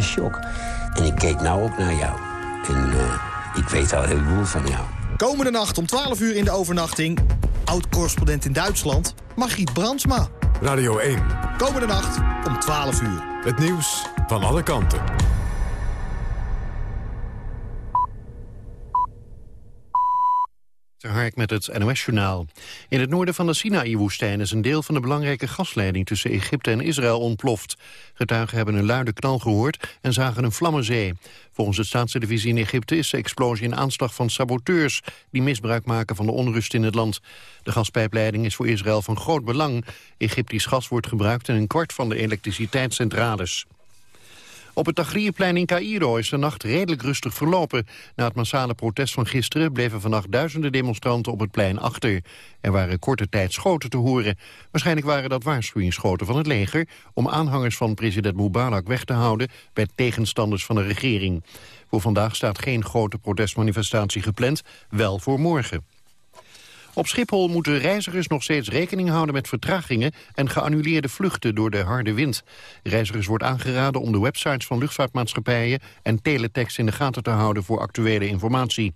een shock. En ik keek nou ook naar jou. En ik weet al heel veel van jou. Komende nacht om 12 uur in de overnachting... oud-correspondent in Duitsland, Margriet Brandsma. Radio 1. Komende nacht om 12 uur. Het nieuws van alle kanten. Hark met het NOS-journaal. In het noorden van de Sinaï-woestijn is een deel van de belangrijke gasleiding tussen Egypte en Israël ontploft. Getuigen hebben een luide knal gehoord en zagen een vlammenzee. Volgens de staatstelevisie in Egypte is de explosie een aanslag van saboteurs die misbruik maken van de onrust in het land. De gaspijpleiding is voor Israël van groot belang. Egyptisch gas wordt gebruikt in een kwart van de elektriciteitscentrales. Op het Tahrirplein in Cairo is de nacht redelijk rustig verlopen. Na het massale protest van gisteren bleven vannacht duizenden demonstranten op het plein achter. Er waren korte tijd schoten te horen. Waarschijnlijk waren dat waarschuwingsschoten van het leger... om aanhangers van president Mubarak weg te houden bij tegenstanders van de regering. Voor vandaag staat geen grote protestmanifestatie gepland, wel voor morgen. Op Schiphol moeten reizigers nog steeds rekening houden met vertragingen en geannuleerde vluchten door de harde wind. Reizigers wordt aangeraden om de websites van luchtvaartmaatschappijen en teletext in de gaten te houden voor actuele informatie.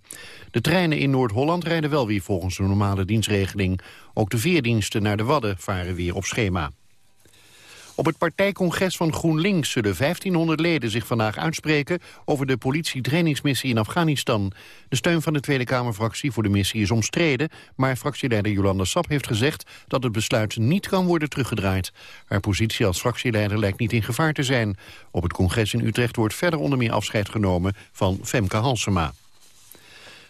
De treinen in Noord-Holland rijden wel weer volgens de normale dienstregeling. Ook de veerdiensten naar de Wadden varen weer op schema. Op het partijcongres van GroenLinks zullen 1500 leden zich vandaag uitspreken over de politietrainingsmissie in Afghanistan. De steun van de Tweede Kamerfractie voor de missie is omstreden, maar fractieleider Jolanda Sap heeft gezegd dat het besluit niet kan worden teruggedraaid. Haar positie als fractieleider lijkt niet in gevaar te zijn. Op het congres in Utrecht wordt verder onder meer afscheid genomen van Femke Halsema.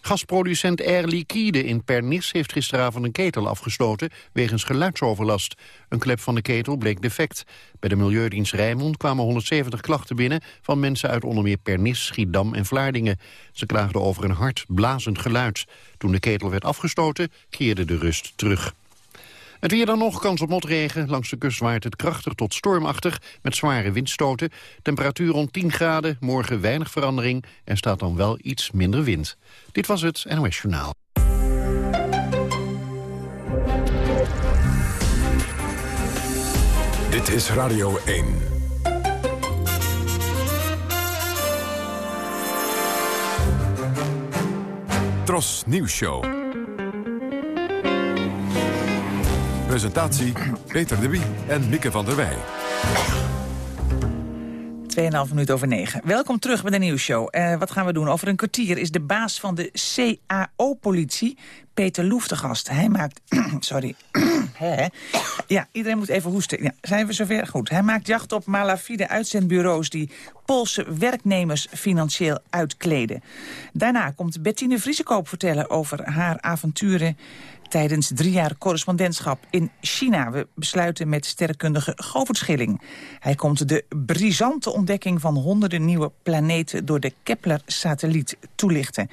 Gasproducent Air Liquide in Pernis heeft gisteravond een ketel afgesloten wegens geluidsoverlast. Een klep van de ketel bleek defect. Bij de Milieudienst Rijnmond kwamen 170 klachten binnen van mensen uit onder meer Pernis, Schiedam en Vlaardingen. Ze klaagden over een hard, blazend geluid. Toen de ketel werd afgestoten, keerde de rust terug. Het weer dan nog, kans op motregen. Langs de kust waait het krachtig tot stormachtig met zware windstoten. Temperatuur rond 10 graden, morgen weinig verandering... en staat dan wel iets minder wind. Dit was het NOS Journaal. Dit is Radio 1. Tros Nieuws Show. Presentatie Peter de Wie en Mieke van der Wij. 2,5 minuut over 9. Welkom terug bij de nieuwsshow. Uh, wat gaan we doen? Over een kwartier is de baas van de CAO-politie, Peter Loef, de gast. Hij maakt... sorry. ja, iedereen moet even hoesten. Ja, zijn we zover? Goed. Hij maakt jacht op malafide uitzendbureaus... die Poolse werknemers financieel uitkleden. Daarna komt Bettine Vriesekoop vertellen over haar avonturen tijdens drie jaar correspondentschap in China. We besluiten met sterrenkundige Govert Schilling. Hij komt de brisante ontdekking van honderden nieuwe planeten... door de Kepler-satelliet toelichten.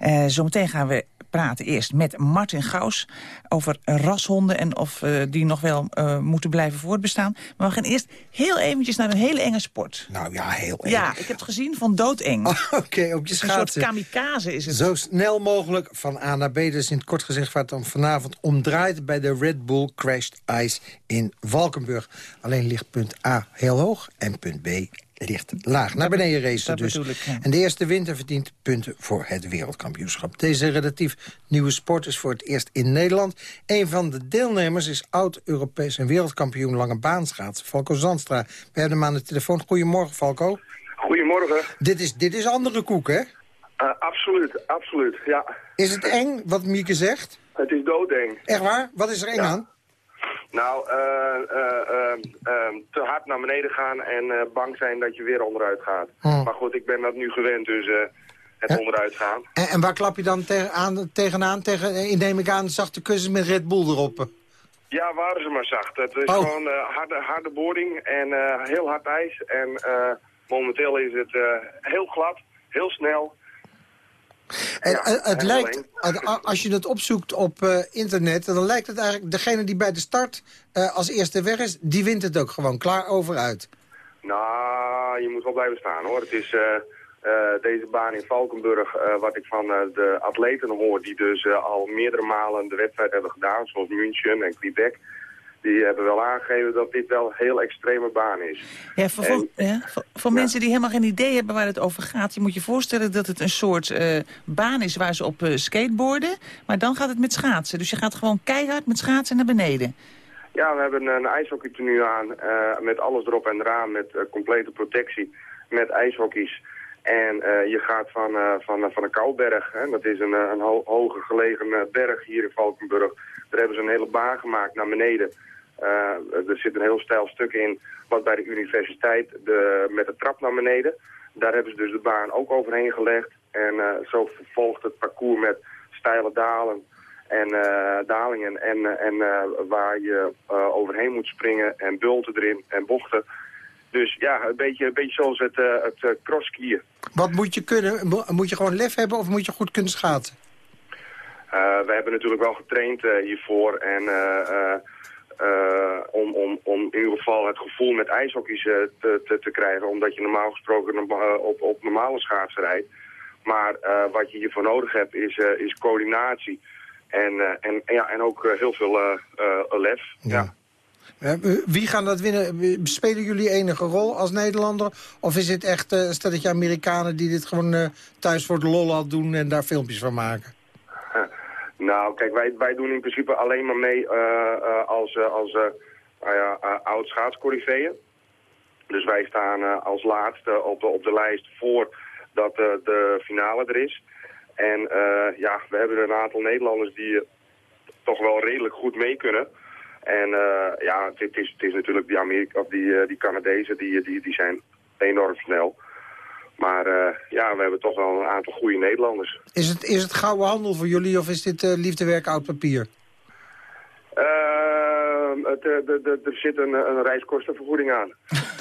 Uh, zometeen gaan we praten eerst met Martin Gaus over rashonden... en of uh, die nog wel uh, moeten blijven voortbestaan. Maar we gaan eerst heel eventjes naar een hele enge sport. Nou ja, heel eng. Ja, ik heb het gezien van doodeng. Oh, Oké, okay, op je schaatsen. Een soort kamikaze is het. Zo snel mogelijk van A naar B. Dus in het kort gezegd wat dan vanavond omdraait... bij de Red Bull Crashed Ice in Valkenburg. Alleen ligt punt A heel hoog en punt B ligt laag. Naar beneden racen dus. En de eerste winter verdient punten voor het wereldkampioenschap. Deze relatief nieuwe sport is voor het eerst in Nederland. Een van de deelnemers is oud-Europees en wereldkampioen lange baanschaats. Falco Zandstra. We hebben hem aan de telefoon. Goedemorgen, Falco. Goedemorgen. Dit is, dit is andere koek, hè? Uh, absoluut, absoluut, ja. Is het eng, wat Mieke zegt? Het is doodeng. Echt waar? Wat is er eng aan? Nou, uh, uh, te hard naar beneden gaan en bang zijn dat je weer onderuit gaat. Hmm. Maar goed, ik ben dat nu gewend, dus het onderuit gaan. En, en, waar klap je dan tegen, aan, tegenaan? Tegen, neem ik aan, zachte kussens met Red Bull erop? Ja, waren ze maar zacht. Het is oh. gewoon harde, harde boarding en heel hard ijs. En momenteel is het heel glad, heel snel. En, het lijkt, als je het opzoekt op uh, internet, dan lijkt het eigenlijk... degene die bij de start uh, als eerste weg is, die wint het ook gewoon klaar overuit. Nou, je moet wel blijven staan hoor. Het is uh, deze baan in Valkenburg, wat ik van de atleten hoor... die dus al meerdere malen de wedstrijd hebben gedaan, zoals München en Quebec... die hebben wel aangegeven dat dit wel een heel extreme baan is. Ja, voor, ja, voor, voor mensen die helemaal geen idee hebben waar het over gaat... je moet je voorstellen dat het een soort uh, baan is waar ze op uh, skateboarden... maar dan gaat het met schaatsen. Dus je gaat gewoon keihard met schaatsen naar beneden. Ja, we hebben een, een ijshockeytenu aan uh, met alles erop en eraan... met complete protectie, met ijshockeys... En uh, je gaat van, uh, van, van een kouberg, hè, dat is een, een ho hoger gelegen berg hier in Valkenburg. Daar hebben ze een hele baan gemaakt naar beneden. Uh, er zit een heel stijl stuk in wat bij de universiteit de, met de trap naar beneden. Daar hebben ze dus de baan ook overheen gelegd. En uh, zo vervolgt het parcours met steile dalen en uh, dalingen. En, en waar je overheen moet springen en bulten erin en bochten. Dus ja, een beetje, een beetje zoals het, het crosskiën. Wat moet je kunnen? Moet je gewoon lef hebben of moet je goed kunnen schaatsen? we hebben natuurlijk wel getraind hiervoor en... Uh, om, om, om in ieder geval het gevoel met ijshockeys uh, te, te, te, krijgen. Omdat je normaal gesproken op, op normale schaatsen rijdt. Maar wat je hiervoor nodig hebt is, is coördinatie. En, en, ja, en ook heel veel lef. Ja. ja. Wie gaan dat winnen? Spelen jullie enige rol als Nederlander? Of is het echt uh, stelletje Amerikanen die dit gewoon thuis voor de lol al doen en daar filmpjes van maken? Nou, kijk, wij, wij doen in principe alleen maar mee uh, uh, als, uh, als nou oud schaatscorriveeën. Dus wij staan als laatste op de, op de lijst voor dat de finale er is. En ja, we hebben een aantal Nederlanders die toch wel redelijk goed mee kunnen. En ja, het is, het is natuurlijk die, Amerika of die, die Canadezen, die, die, die zijn enorm snel. Maar uh, ja, we hebben toch wel een aantal goede Nederlanders. Is het, is het gouden handel voor jullie of is dit uh, liefdewerk oud papier? Uh, het, de, er zit een, een reiskostenvergoeding aan.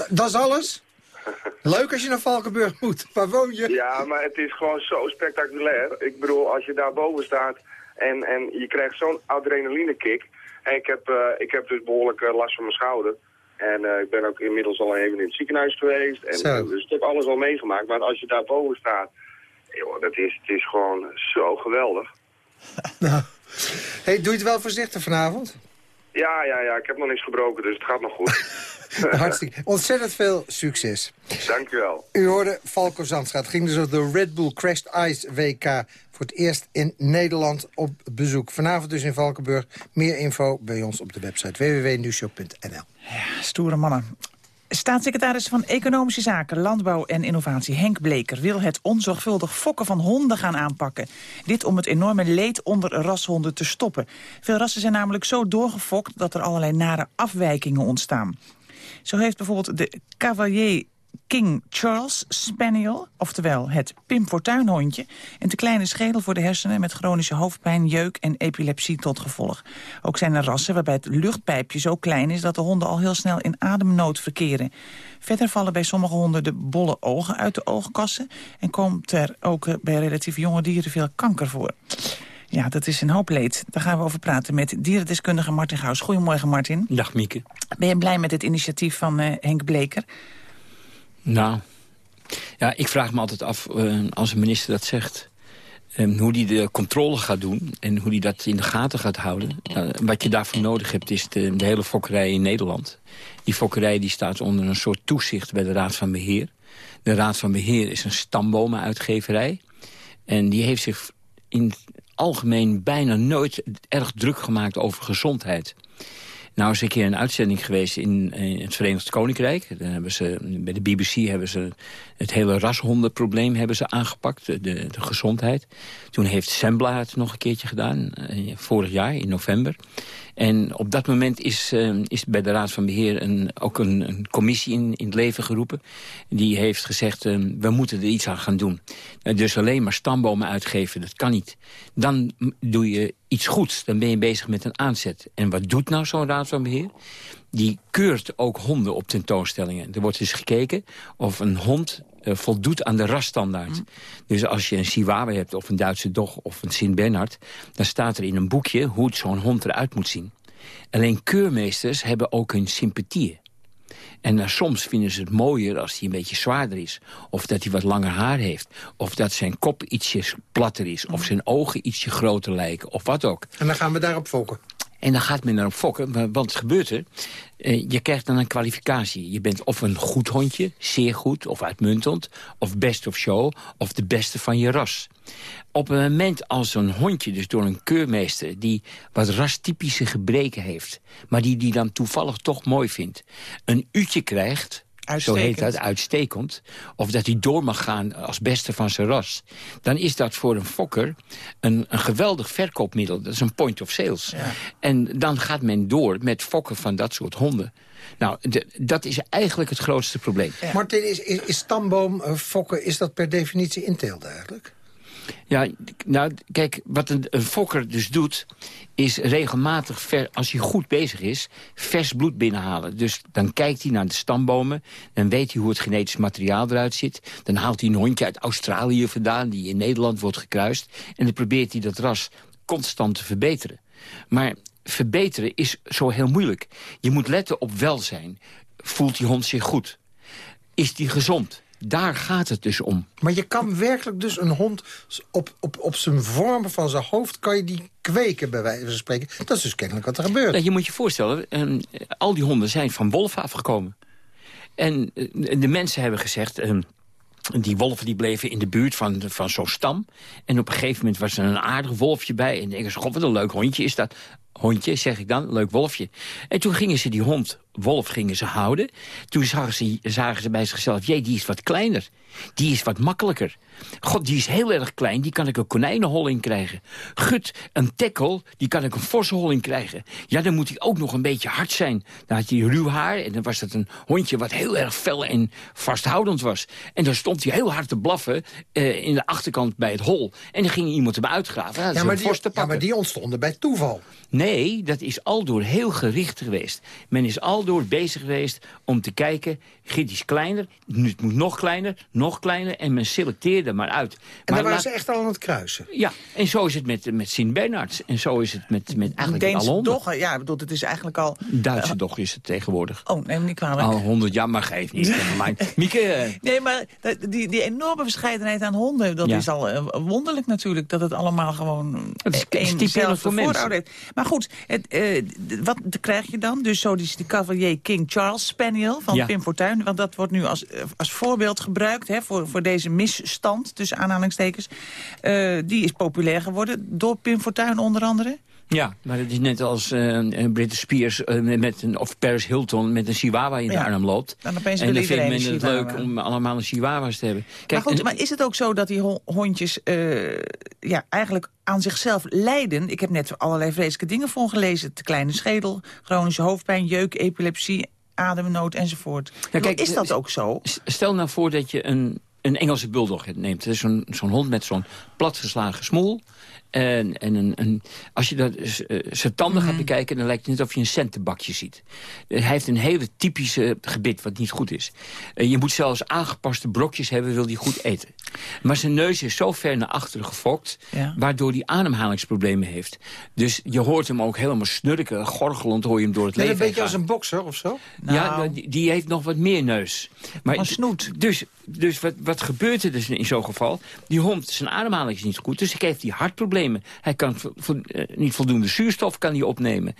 dat is alles? Leuk als je naar Valkenburg moet. Waar woon je? Ja, maar het is gewoon zo spectaculair. Ik bedoel, als je daar boven staat en, en je krijgt zo'n adrenaline kick. En ik heb, uh, ik heb dus behoorlijk uh, last van mijn schouder. En uh, ik ben ook inmiddels al even in het ziekenhuis geweest. En, dus ik heb alles al meegemaakt. Maar als je daar boven staat, joh, dat is, het is gewoon zo geweldig. nou, hey, doe je het wel voorzichtig vanavond? Ja, ja, ja. Ik heb nog niks gebroken, dus het gaat nog goed. Hartstikke. Ontzettend veel succes. Dank u wel. U hoorde Falco Zandstra. Het ging dus over de Red Bull Crashed Ice WK. Voor het eerst in Nederland op bezoek. Vanavond dus in Valkenburg. Meer info bij ons op de website www.newshop.nl. Ja, stoere mannen. Staatssecretaris van Economische Zaken, Landbouw en Innovatie Henk Bleker wil het onzorgvuldig fokken van honden gaan aanpakken. Dit om het enorme leed onder rashonden te stoppen. Veel rassen zijn namelijk zo doorgefokt dat er allerlei nare afwijkingen ontstaan. Zo heeft bijvoorbeeld de Cavalier King Charles Spaniel, oftewel het Pim Fortuynhondje... een te kleine schedel voor de hersenen met chronische hoofdpijn, jeuk en epilepsie tot gevolg. Ook zijn er rassen waarbij het luchtpijpje zo klein is... dat de honden al heel snel in ademnood verkeren. Verder vallen bij sommige honden de bolle ogen uit de oogkassen... en komt er ook eh, bij relatief jonge dieren veel kanker voor. Ja, dat is een hoop leed. Daar gaan we over praten met dierendeskundige Martin Gauws. Goedemorgen, Martin. Dag, Mieke. Ben je blij met het initiatief van uh, Henk Bleker? Nou, ja, ik vraag me altijd af, uh, als een minister dat zegt... Um, hoe die de controle gaat doen en hoe die dat in de gaten gaat houden. Uh, wat je daarvoor nodig hebt is de, de, hele fokkerij in Nederland. Die fokkerij die staat onder een soort toezicht bij de Raad van Beheer. De Raad van Beheer is een stambomenuitgeverij. En die heeft zich in algemeen bijna nooit erg druk gemaakt over gezondheid. Nou is een keer een uitzending geweest in, in het Verenigd Koninkrijk. Daar hebben ze, bij de BBC hebben ze het hele rashondenprobleem hebben ze aangepakt, de, de, gezondheid. Toen heeft Sembla het nog een keertje gedaan, eh, vorig jaar in november. En op dat moment is, uh, is bij de Raad van Beheer een, ook een, een, commissie in, in het leven geroepen. Die heeft gezegd, uh, we moeten er iets aan gaan doen. Uh, dus alleen maar stambomen uitgeven, dat kan niet. Dan doe je iets goeds, dan ben je bezig met een aanzet. En wat doet nou zo'n Raad van Beheer? Die keurt ook honden op tentoonstellingen. Er wordt dus gekeken of een hond uh, voldoet aan de rasstandaard. Mm. Dus als je een Chihuahua hebt of een Duitse dog of een Sint-Bernard... dan staat er in een boekje hoe zo'n hond eruit moet zien. Alleen keurmeesters hebben ook hun sympathieën. En uh, soms vinden ze het mooier als hij een beetje zwaarder is. Of dat hij wat langer haar heeft. Of dat zijn kop ietsje platter is. Of mm. zijn ogen ietsje groter lijken. Of wat ook. En dan gaan we daarop fokken. En dan gaat men erop fokken, want wat gebeurt er? Eh, je krijgt dan een kwalificatie. Je bent of een goed hondje, zeer goed of uitmuntend... of best of show, of de beste van je ras. Op een moment als een hondje, dus door een keurmeester... die wat rastypische gebreken heeft... maar die die dan toevallig toch mooi vindt... een uurtje krijgt zo heet dat, uitstekend... of dat hij door mag gaan als beste van zijn ras... dan is dat voor een fokker een, een geweldig verkoopmiddel. Dat is een point of sales. En dan gaat men door met fokken van dat soort honden. Nou, dat is eigenlijk het grootste probleem. Martin, is, is, is stamboom uh, fokken, is dat per definitie inteelt eigenlijk? Ja, nou, kijk, wat een, fokker dus doet... is regelmatig, als hij goed bezig is, vers bloed binnenhalen. Dus dan kijkt hij naar de stambomen... dan weet hij hoe het genetisch materiaal eruit zit. Dan haalt hij een hondje uit Australië vandaan... die in Nederland wordt gekruist. En dan probeert hij dat ras constant te verbeteren. Maar verbeteren is zo heel moeilijk. Je moet letten op welzijn. Voelt die hond zich goed? Is die gezond? Daar gaat het dus om. Maar je kan werkelijk dus een hond op, op, op zijn vorm van zijn hoofd... kan je die kweken, bij wijze van spreken. Dat is dus kennelijk wat er gebeurt. Nou, je moet je voorstellen, um, al die honden zijn van wolven afgekomen. En uh, de mensen hebben gezegd... Um, die wolven die bleven in de buurt van, van zo'n stam. En op een gegeven moment was er een aardig wolfje bij. En denken ze, god, wat een leuk hondje is dat. Hondje, zeg ik dan, leuk wolfje. En toen gingen ze die hond, wolf, gingen ze houden. Toen zagen ze, zagen ze bij zichzelf, jee, die is wat kleiner. Die is wat makkelijker. God, die is heel erg klein, die kan ik een konijnenhol in krijgen. Gut, een tekkel, die kan ik een vossenhol in krijgen. Ja, dan moet hij ook nog een beetje hard zijn. Dan had hij ruw haar en dan was dat een hondje wat heel erg fel en vasthoudend was. En dan stond hij heel hard te blaffen uh, in de achterkant bij het hol. En dan ging iemand hem uitgraven. Ja, maar die, ja, maar die ontstonden bij toeval. Nee, dat is aldoor heel gericht geweest. Men is aldoor bezig geweest om te kijken... Git is kleiner, het moet nog kleiner, nog kleiner... en men selecteerde maar uit. En maar dan waren ze echt al aan het kruisen? Ja, en zo is het met, met Sint Bernards. En zo is het met, met eigenlijk alle honden. Dogge, ja, bedoel, het is eigenlijk al... Duitse uh, dog is het tegenwoordig. Oh, neem niet kwalijk. Al honderd jaar, maar geef niet. Mieke... Eh. Nee, maar die, die enorme verscheidenheid aan honden... dat is al uh, wonderlijk natuurlijk. Dat het allemaal gewoon... Het is voor mensen. Maar goed, het, uh, wat krijg je dan? Dus zo die, die Cavalier King Charles Spaniel van ja. Pim Fortuyn. Want dat wordt nu als, als voorbeeld gebruikt hè, voor, voor deze misstand, tussen aanhalingstekens. Uh, die is populair geworden door Pim Fortuyn onder andere. Ja, maar het is net als uh, Britney Spears uh, met een, of Paris Hilton met een chihuahua in de ja. arm loopt. Dan opeens en dan vindt men het leuk om allemaal een chihuahua's te hebben. Kijk, maar, goed, maar is het ook zo dat die hondjes uh, ja, eigenlijk aan zichzelf lijden? Ik heb net allerlei vreselijke dingen voor gelezen. Te kleine schedel, chronische hoofdpijn, jeuk, epilepsie, ademnood enzovoort. Ja, kijk, is dat ook zo? Stel nou voor dat je een, een Engelse bulldog neemt. Zo'n zo'n hond met zo'n platgeslagen smoel. En, en een, een, als je dat, uh, zijn tanden gaat mhm. bekijken... dan lijkt het net of je een centenbakje ziet. Uh, hij heeft een hele typische gebit wat niet goed is. Uh, je moet zelfs aangepaste brokjes hebben, wil hij goed eten. Maar zijn neus is zo ver naar achteren gefokt... Ja. waardoor hij ademhalingsproblemen heeft. Dus je hoort hem ook helemaal snurken, gorgelend hoor je hem door het leven Een beetje als een bokser of zo? Nou. Ja, die, die, heeft nog wat meer neus. Maar een snoet. Dus, dus wat, wat gebeurt er dus in zo'n geval? Die hond, zijn ademhaling is niet goed, dus ik heeft die hartproblemen hij kan eh, niet voldoende zuurstof kan hij opnemen.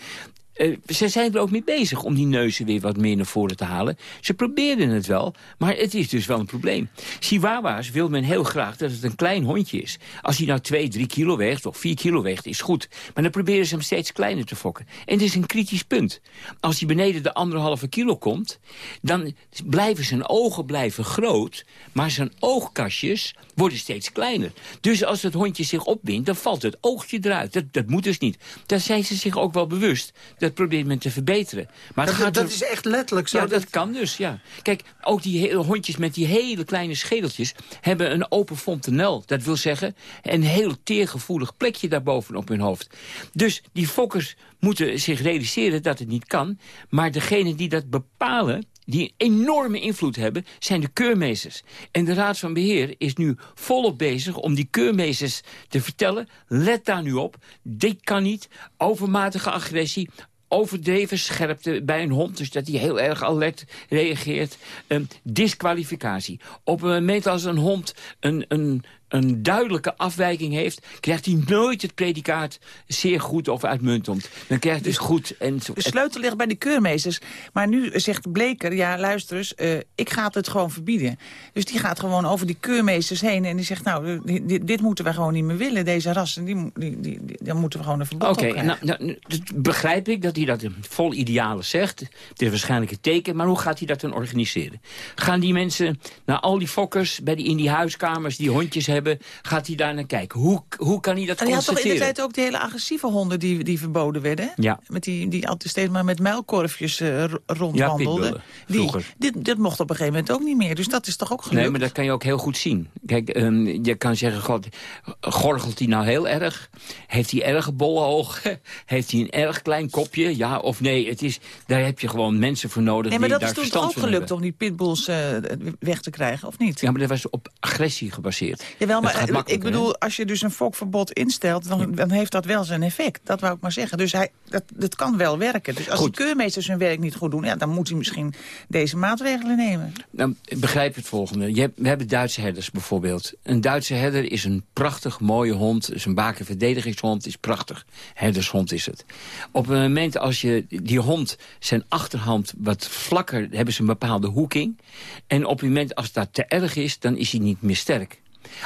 Uh, ze zijn er ook mee bezig om die neuzen weer wat meer naar voren te halen. Ze probeerden het wel, maar het is dus wel een probleem. Chihuahua's wil men heel graag dat het een klein hondje is. Als hij nou 2, 3 kilo weegt of 4 kilo weegt, is goed. Maar dan proberen ze hem steeds kleiner te fokken. En het is een kritisch punt. Als hij beneden de anderhalve kilo komt... dan blijven zijn ogen blijven groot... maar zijn oogkastjes worden steeds kleiner. Dus als het hondje zich opwindt, dan valt het oogje eruit. Dat, dat moet dus niet. Daar zijn ze zich ook wel bewust dat probeert men te verbeteren. Maar dat, dat is echt letterlijk zo? Ja, dat, kan dus, ja. Kijk, ook die hondjes met die hele kleine schedeltjes... hebben een open fontanel. Dat wil zeggen, een heel teergevoelig plekje daarboven op hun hoofd. Dus die fokkers moeten zich realiseren dat het niet kan. Maar degene die dat bepalen die een enorme invloed hebben, zijn de keurmeesters. En de Raad van Beheer is nu volop bezig om die keurmeesters te vertellen... let daar nu op, dit kan niet, overmatige agressie overdreven scherpte bij een hond. Dus dat hij heel erg alert reageert. Um, disqualificatie. Op een moment als een hond een, een, een duidelijke afwijking heeft... krijgt hij nooit het predicaat zeer goed of uitmuntend. Dan krijgt hij dus goed. En de sleutel ligt bij de keurmeesters. Maar nu zegt Bleker, ja luister eens, uh, ik ga het gewoon verbieden. Dus die gaat gewoon over die keurmeesters heen en die zegt... nou, dit, dit moeten we gewoon niet meer willen, deze rassen. Die, die, die, dan moeten we gewoon een verbod Oké, nou, nou, begrijp ik dat hij dat vol idealen zegt. Het is waarschijnlijk een teken, maar hoe gaat hij dat dan organiseren? Gaan die mensen naar al die fokkers bij die, in die huiskamers die hondjes hebben... gaat hij daar naar kijken? Hoe, hoe kan hij dat en constateren? had toch in de tijd ook die hele agressieve honden die, die verboden werden? Ja. Met die, die altijd steeds maar met muilkorfjes uh, rondwandelden. Ja, die, dit, dit mocht op een gegeven moment ook niet meer. Dus dat is toch ook gelukt? Nee, maar dat kan je ook heel goed zien. Kijk, um, je kan zeggen, god, gorgelt hij nou heel erg? Heeft hij erg bolle ogen? Heeft hij een erg klein kopje? Ja of nee? Het is, daar heb je gewoon mensen voor nodig nee, maar dat is toen ook gelukt om die pitbulls uh, weg te krijgen, of niet? Ja, maar dat was op agressie gebaseerd. Jawel, maar ik bedoel, als je dus een fokverbod instelt... Dan, dan, heeft dat wel zijn effect. Dat wou ik maar zeggen. Dus hij, dat, dat kan wel werken. Dus als goed. de keurmeesters hun werk niet goed doen... Ja, dan moet hij misschien deze maatregelen nemen. Nou, ik begrijp het volgende. Je hebt, we hebben Duitse herders bijvoorbeeld. Een Duitse herder is een prachtig mooie hond. Is een bakenverdedigingshond. Is prachtig. Herdershond is het. Op het moment als je die hond zijn achterhand wat vlakker... hebben ze een bepaalde hoeking. En op het moment als dat te erg is, dan is hij niet meer sterk.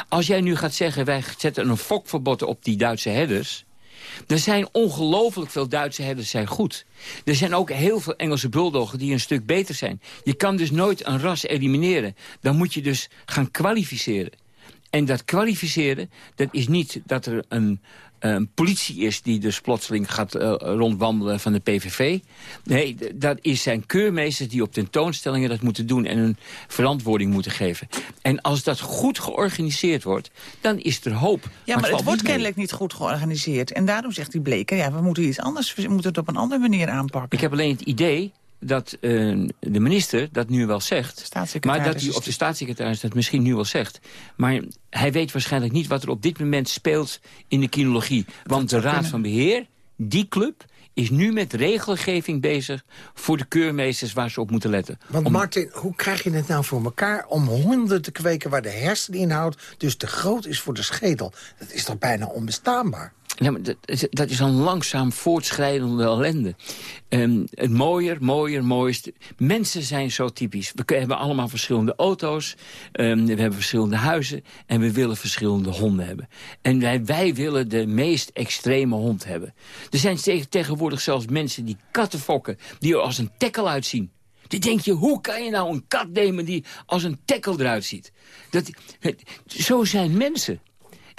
Als jij nu gaat zeggen, wij zetten een fokverbod op die Duitse herders... Er zijn ongelooflijk veel Duitse herders zijn goed. Er zijn ook heel veel Engelse bulldoggen die een stuk beter zijn. Je kan dus nooit een ras elimineren. Dan moet je dus gaan kwalificeren. En dat kwalificeren, dat is niet dat er een, een politie is die dus plotseling gaat uh, rondwandelen van de PVV. Nee, dat is zijn keurmeesters die op tentoonstellingen dat moeten doen... en een verantwoording moeten geven. En als dat goed georganiseerd wordt, dan is er hoop. Ja, maar, het, wordt kennelijk niet goed georganiseerd. En daarom zegt die Bleker, ja, we moeten iets anders... we moeten het op een andere manier aanpakken. Ik heb alleen het idee dat uh, de minister dat nu wel zegt. Maar dat hij, of de staatssecretaris dat misschien nu wel zegt. Maar hij weet waarschijnlijk niet wat er op dit moment speelt in de kinologie. Want de Raad van Beheer, die club, is nu met regelgeving bezig voor de keurmeesters waar ze op moeten letten. Want Martin, hoe krijg je het nou voor elkaar om honden te kweken waar de herseninhoud dus te groot is voor de schedel? Dat is toch bijna onbestaanbaar? Ja, dat, is een langzaam voortschrijdende ellende. Um, het mooier, mooier, mooist. Mensen zijn zo typisch. We hebben allemaal verschillende auto's. Um, we hebben verschillende huizen. En we willen verschillende honden hebben. En wij, wij willen de meest extreme hond hebben. Er zijn tegenwoordig zelfs mensen die katten fokken. Die er als een tekkel uitzien. Dan denk je, hoe kan je nou een kat nemen die als een tekkel eruit ziet? Dat, zo zijn mensen.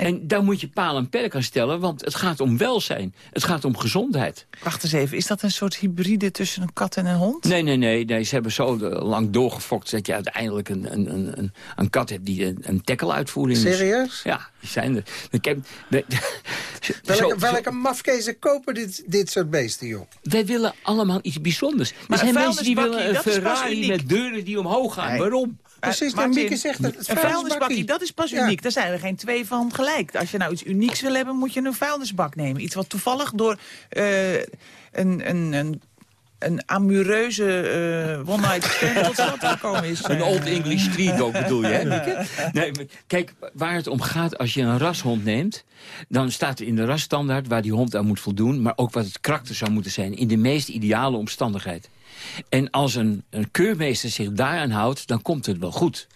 En daar moet je paal en perk aan stellen, want het gaat om welzijn. Het gaat om gezondheid. Wacht eens even, is dat een soort hybride tussen een kat en een hond? Nee, nee, nee. nee ze hebben zo lang doorgefokt dat je uiteindelijk een, een, een, een kat hebt die een, een tackle-uitvoering is. Serieus? Ja, die zijn er. Ik heb, welke, welke mafkezen kopen dit, dit soort beesten, joh? Wij willen allemaal iets bijzonders. Maar er zijn mensen die willen een Ferrari met deuren die omhoog gaan. Waarom? Precies, uh, Mieke zegt het. Een vuilnisbakje, dat is pas uniek. Daar zijn er geen twee van gelijk. Als je nou iets unieks wil hebben, moet je een vuilnisbak nemen. Iets wat toevallig door uh, een, een, een een amureuze uh, one-night stand tot stand gekomen is. Een Old English Street dog bedoel je, hè, Nee, kijk, waar het om gaat als je een rashond neemt... dan staat er in de rasstandaard waar die hond aan moet voldoen... maar ook wat het karakter zou moeten zijn in de meest ideale omstandigheid. En als een, een keurmeester zich daaraan houdt, dan komt het wel goed.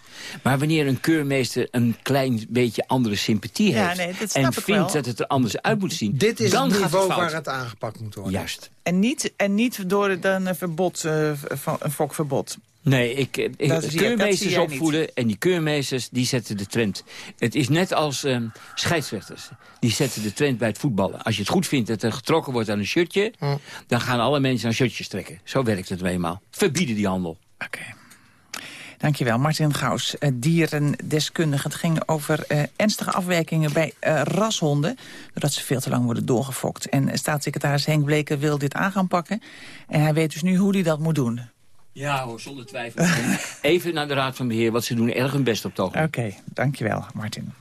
Maar wanneer een keurmeester een klein beetje andere sympathie heeft... en vindt dat het er anders uit moet zien... Dit is dan het niveau het waar het aangepakt moet worden. Juist. En niet, en niet door een verbod, uh, een fokverbod. Nee, ik, ik keurmeesters opvoeden en die keurmeesters die zetten de trend. Het is net als um, scheidsrechters. Die zetten de trend bij het voetballen. Als je het goed vindt dat er getrokken wordt aan een shirtje... dan gaan alle mensen aan shirtjes trekken. Zo werkt het eenmaal. Verbieden die handel. Oké. Dankjewel, Martin Gaus, uh, dierendeskundige. Het ging over uh, ernstige afwijkingen bij uh, rashonden... doordat ze veel te lang worden doorgefokt. En staatssecretaris Henk Bleker wil dit aan gaan pakken. En hij weet dus nu hoe hij dat moet doen. Ja hoor, zonder twijfel. Even naar de Raad van Beheer, want ze doen erg hun best op het Oké, okay, dankjewel, Martin.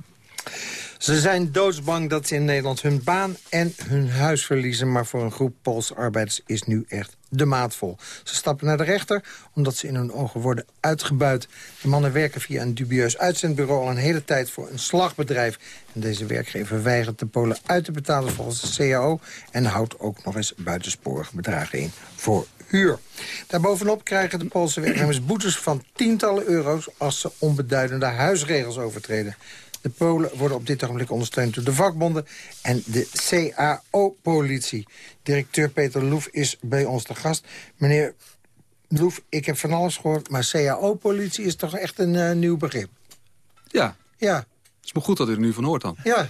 Ze zijn doodsbang dat ze in Nederland hun baan en hun huis verliezen... maar voor een groep Poolse arbeiders is nu echt de maat vol. Ze stappen naar de rechter omdat ze in hun ogen worden uitgebuit. De mannen werken via een dubieus uitzendbureau al een hele tijd voor een slagbedrijf. En deze werkgever weigert de Polen uit te betalen volgens de CAO... en houdt ook nog eens buitensporige bedragen in voor huur. Daarbovenop krijgen de Poolse werknemers boetes van tientallen euro's... als ze onbeduidende huisregels overtreden. De Polen worden op dit ogenblik ondersteund door de vakbonden en de CAO-politie. Directeur Peter Loef is bij ons te gast. Meneer Loef, ik heb van alles gehoord, maar CAO-politie is toch echt een uh, nieuw begrip? Ja. Ja. Het is maar goed dat u er nu van hoort dan. Ja.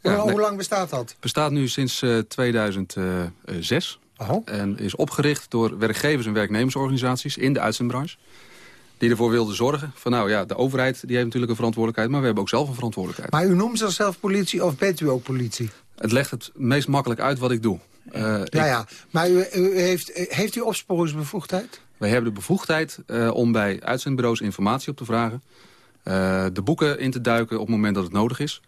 Ja, hoe, nee. lang bestaat dat? Bestaat nu sinds eh, 2006 Oh. en is opgericht door werkgevers- en werknemersorganisaties in de uitzendbranche. Die ervoor wilden zorgen van nou ja, de overheid die heeft natuurlijk een verantwoordelijkheid, maar we hebben ook zelf een verantwoordelijkheid. Maar u noemt zichzelf politie of bent u ook politie? Het legt het meest makkelijk uit wat ik doe. Eh, ik- Ja, ja. Maar u, u heeft, heeft u opsporingsbevoegdheid? Wij hebben de bevoegdheid eh, om bij uitzendbureaus informatie op te vragen. eh, de boeken in te duiken op het moment dat het nodig is.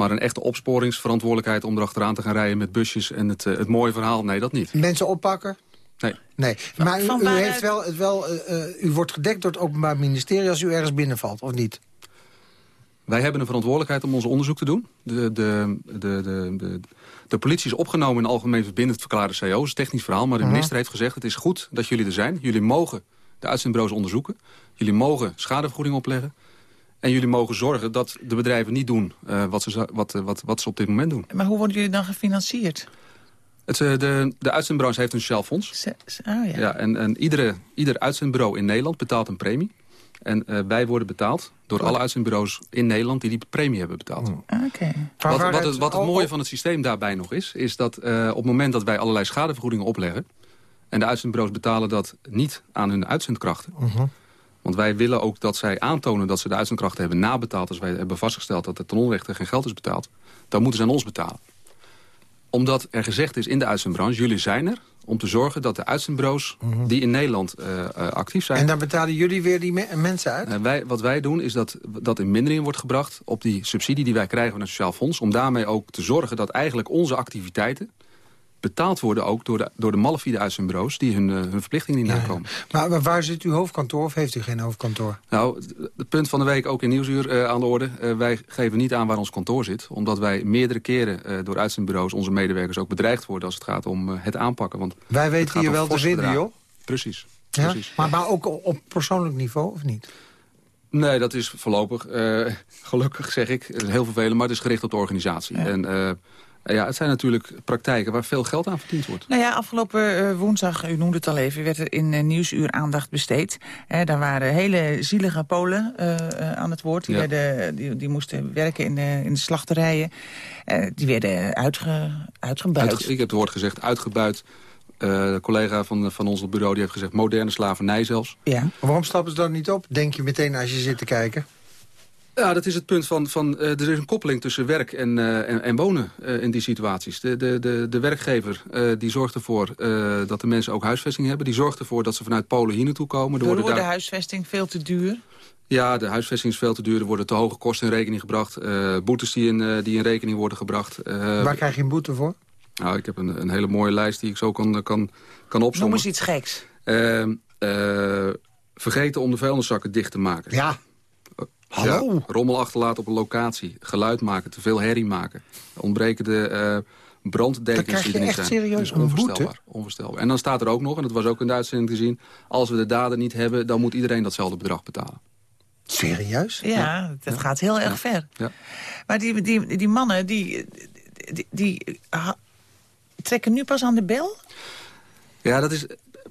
Maar een echte opsporingsverantwoordelijkheid om erachteraan te gaan rijden met busjes en het, eh, het mooie verhaal, nee, dat niet. Mensen oppakken? Nee. Nee, maar u, heeft wel, het wel, eh, eh, u wordt gedekt door het Openbaar Ministerie als u ergens binnenvalt, of niet? Wij hebben een verantwoordelijkheid om ons onderzoek te doen. De, de, de, de, de, de politie is opgenomen in algemeen verbindend verklaarde CO's. Dat is een technisch verhaal, maar de Mhm. minister heeft gezegd... het is goed dat jullie er zijn. Jullie mogen de uitzendbureaus onderzoeken. Jullie mogen schadevergoeding opleggen. En jullie mogen zorgen dat de bedrijven niet doen eh, wat, ze, wat, eh, wat, wat ze op dit moment doen. Maar hoe worden jullie dan gefinancierd? Het, eh, de, de uitzendbranche heeft een sociaal fonds. Se- se- Oh ja. Ja. en en iedere, ieder uitzendbureau in Nederland betaalt een premie. En eh, wij worden betaald door alle uitzendbureaus in Nederland... die die premie hebben betaald. Oké. Maar Wat, waaruit- wat, het, wat het mooie van het systeem daarbij nog is... is dat eh, op het moment dat wij allerlei schadevergoedingen opleggen... en de uitzendbureaus betalen dat niet aan hun uitzendkrachten... Mhm. Want wij willen ook dat zij aantonen dat ze de uitzendkrachten hebben nabetaald... als wij hebben vastgesteld dat er ten onrechte geen geld is betaald... dan moeten ze aan ons betalen. Omdat er gezegd is in de uitzendbranche... jullie zijn er om te zorgen dat de uitzendbureaus die in Nederland eh, eh, actief zijn... Mhm. En dan betalen jullie weer die me- mensen uit? Eh, wij, wat wij doen is dat dat in mindering wordt gebracht op die subsidie die wij krijgen van het Sociaal Fonds. Om daarmee ook te zorgen dat eigenlijk onze activiteiten betaald worden ook door de, door de malafide uitzendbureaus die hun, eh, hun verplichting niet nakomen. Maar, maar waar zit uw hoofdkantoor of heeft u geen hoofdkantoor? Nou, het- punt van de week ook in Nieuwsuur eh, aan de orde. Eh, wij geven niet aan waar ons kantoor zit. Omdat wij meerdere keren door uitzendbureaus onze medewerkers ook bedreigd worden als het gaat om het aanpakken. Want Wij weten hier wel te vinden, joh. Precies. Ja? precies. Maar, maar ook op persoonlijk niveau, of niet? Nee, dat is voorlopig, gelukkig zeg ik, Het is heel vervelend, maar het is gericht op de organisatie. En ja, het zijn natuurlijk praktijken waar veel geld aan verdiend wordt. Nou ja, afgelopen eh, woensdag, u noemde het al even, werd er in eh, Nieuwsuur aandacht besteed. Eh, daar waren hele zielige Polen eh, eh, aan het woord. Die, Ja. werden, die, die moesten werken in de, in de slachterijen. Eh, die werden uitge, uitgebuit. Uitge- ik heb het woord gezegd, uitgebuit. Eh, de collega van, van ons op bureau die heeft gezegd moderne slavernij zelfs. ja. Waarom stappen ze dan niet op? Denk je meteen als je zit te kijken? Ja, dat is het punt van, van eh, er is een koppeling tussen werk en, eh, en, en wonen eh, in die situaties. De, de, de, de werkgever eh, die zorgt ervoor eh, dat de mensen ook huisvesting hebben. Die zorgt ervoor dat ze vanuit Polen hier naartoe komen. Door de daar- huisvesting veel te duur. Ja, de huisvesting is veel te duur. Er worden te hoge kosten in rekening gebracht. eh, boetes die in, eh, die in rekening worden gebracht. Eh, Waar krijg je een boete voor? nou, ik heb een, een hele mooie lijst die ik zo kan, kan, kan Noem opzommen. eens iets geks. Eh, eh, vergeten om de vuilniszakken dicht te maken. Ja. Hallo? Ja, rommel achterlaten op een locatie. Geluid maken, te veel herrie maken. Ontbrekende eh Dan branddekens krijg die je er niet echt zijn. serieus Dat is een boete? onvoorstelbaar, onvoorstelbaar. En dan staat er ook nog, en dat was ook in de uitzending te zien... als we de daden niet hebben, dan moet iedereen datzelfde bedrag betalen. Serieus? Ja, dat gaat heel erg ver. Ja. Maar die, die, die mannen, die, die, die ha- trekken nu pas aan de bel? Ja, dat is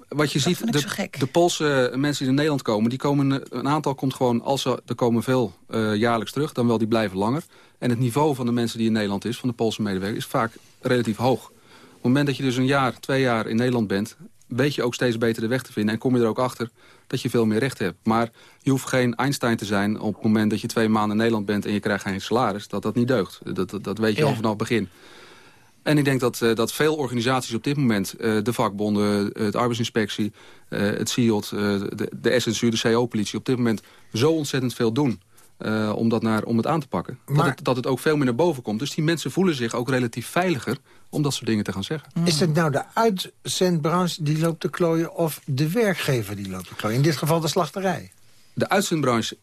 wat je Dat ziet. De, de Poolse mensen die in Nederland komen, die komen eh, een aantal komt gewoon als ze er komen veel eh, jaarlijks terug, dan wel die blijven langer. En het niveau van de mensen die in Nederland is, van de Poolse medewerkers, is vaak relatief hoog. Op het moment dat je dus een jaar, twee jaar in Nederland bent, weet je ook steeds beter de weg te vinden en kom je er ook achter dat je veel meer recht hebt. Maar je hoeft geen Einstein te zijn op het moment dat je twee maanden in Nederland bent en je krijgt geen salaris, dat dat niet deugt. Dat, dat, dat weet je Ja. al vanaf het begin. En ik denk dat, eh, dat veel organisaties op dit moment... eh, de vakbonden, eh, het arbeidsinspectie, het CIOT, de, de SNSU, de CO-politie... op dit moment zo ontzettend veel doen... om, dat naar, om het aan te pakken. Dat, Maar- het, dat het ook veel meer naar boven komt. Dus die mensen voelen zich ook relatief veiliger om dat soort dingen te gaan zeggen. Is het nou de uitzendbranche die loopt te klooien... of de werkgever die loopt te klooien? In dit geval de slachterij. De uitzendbranche,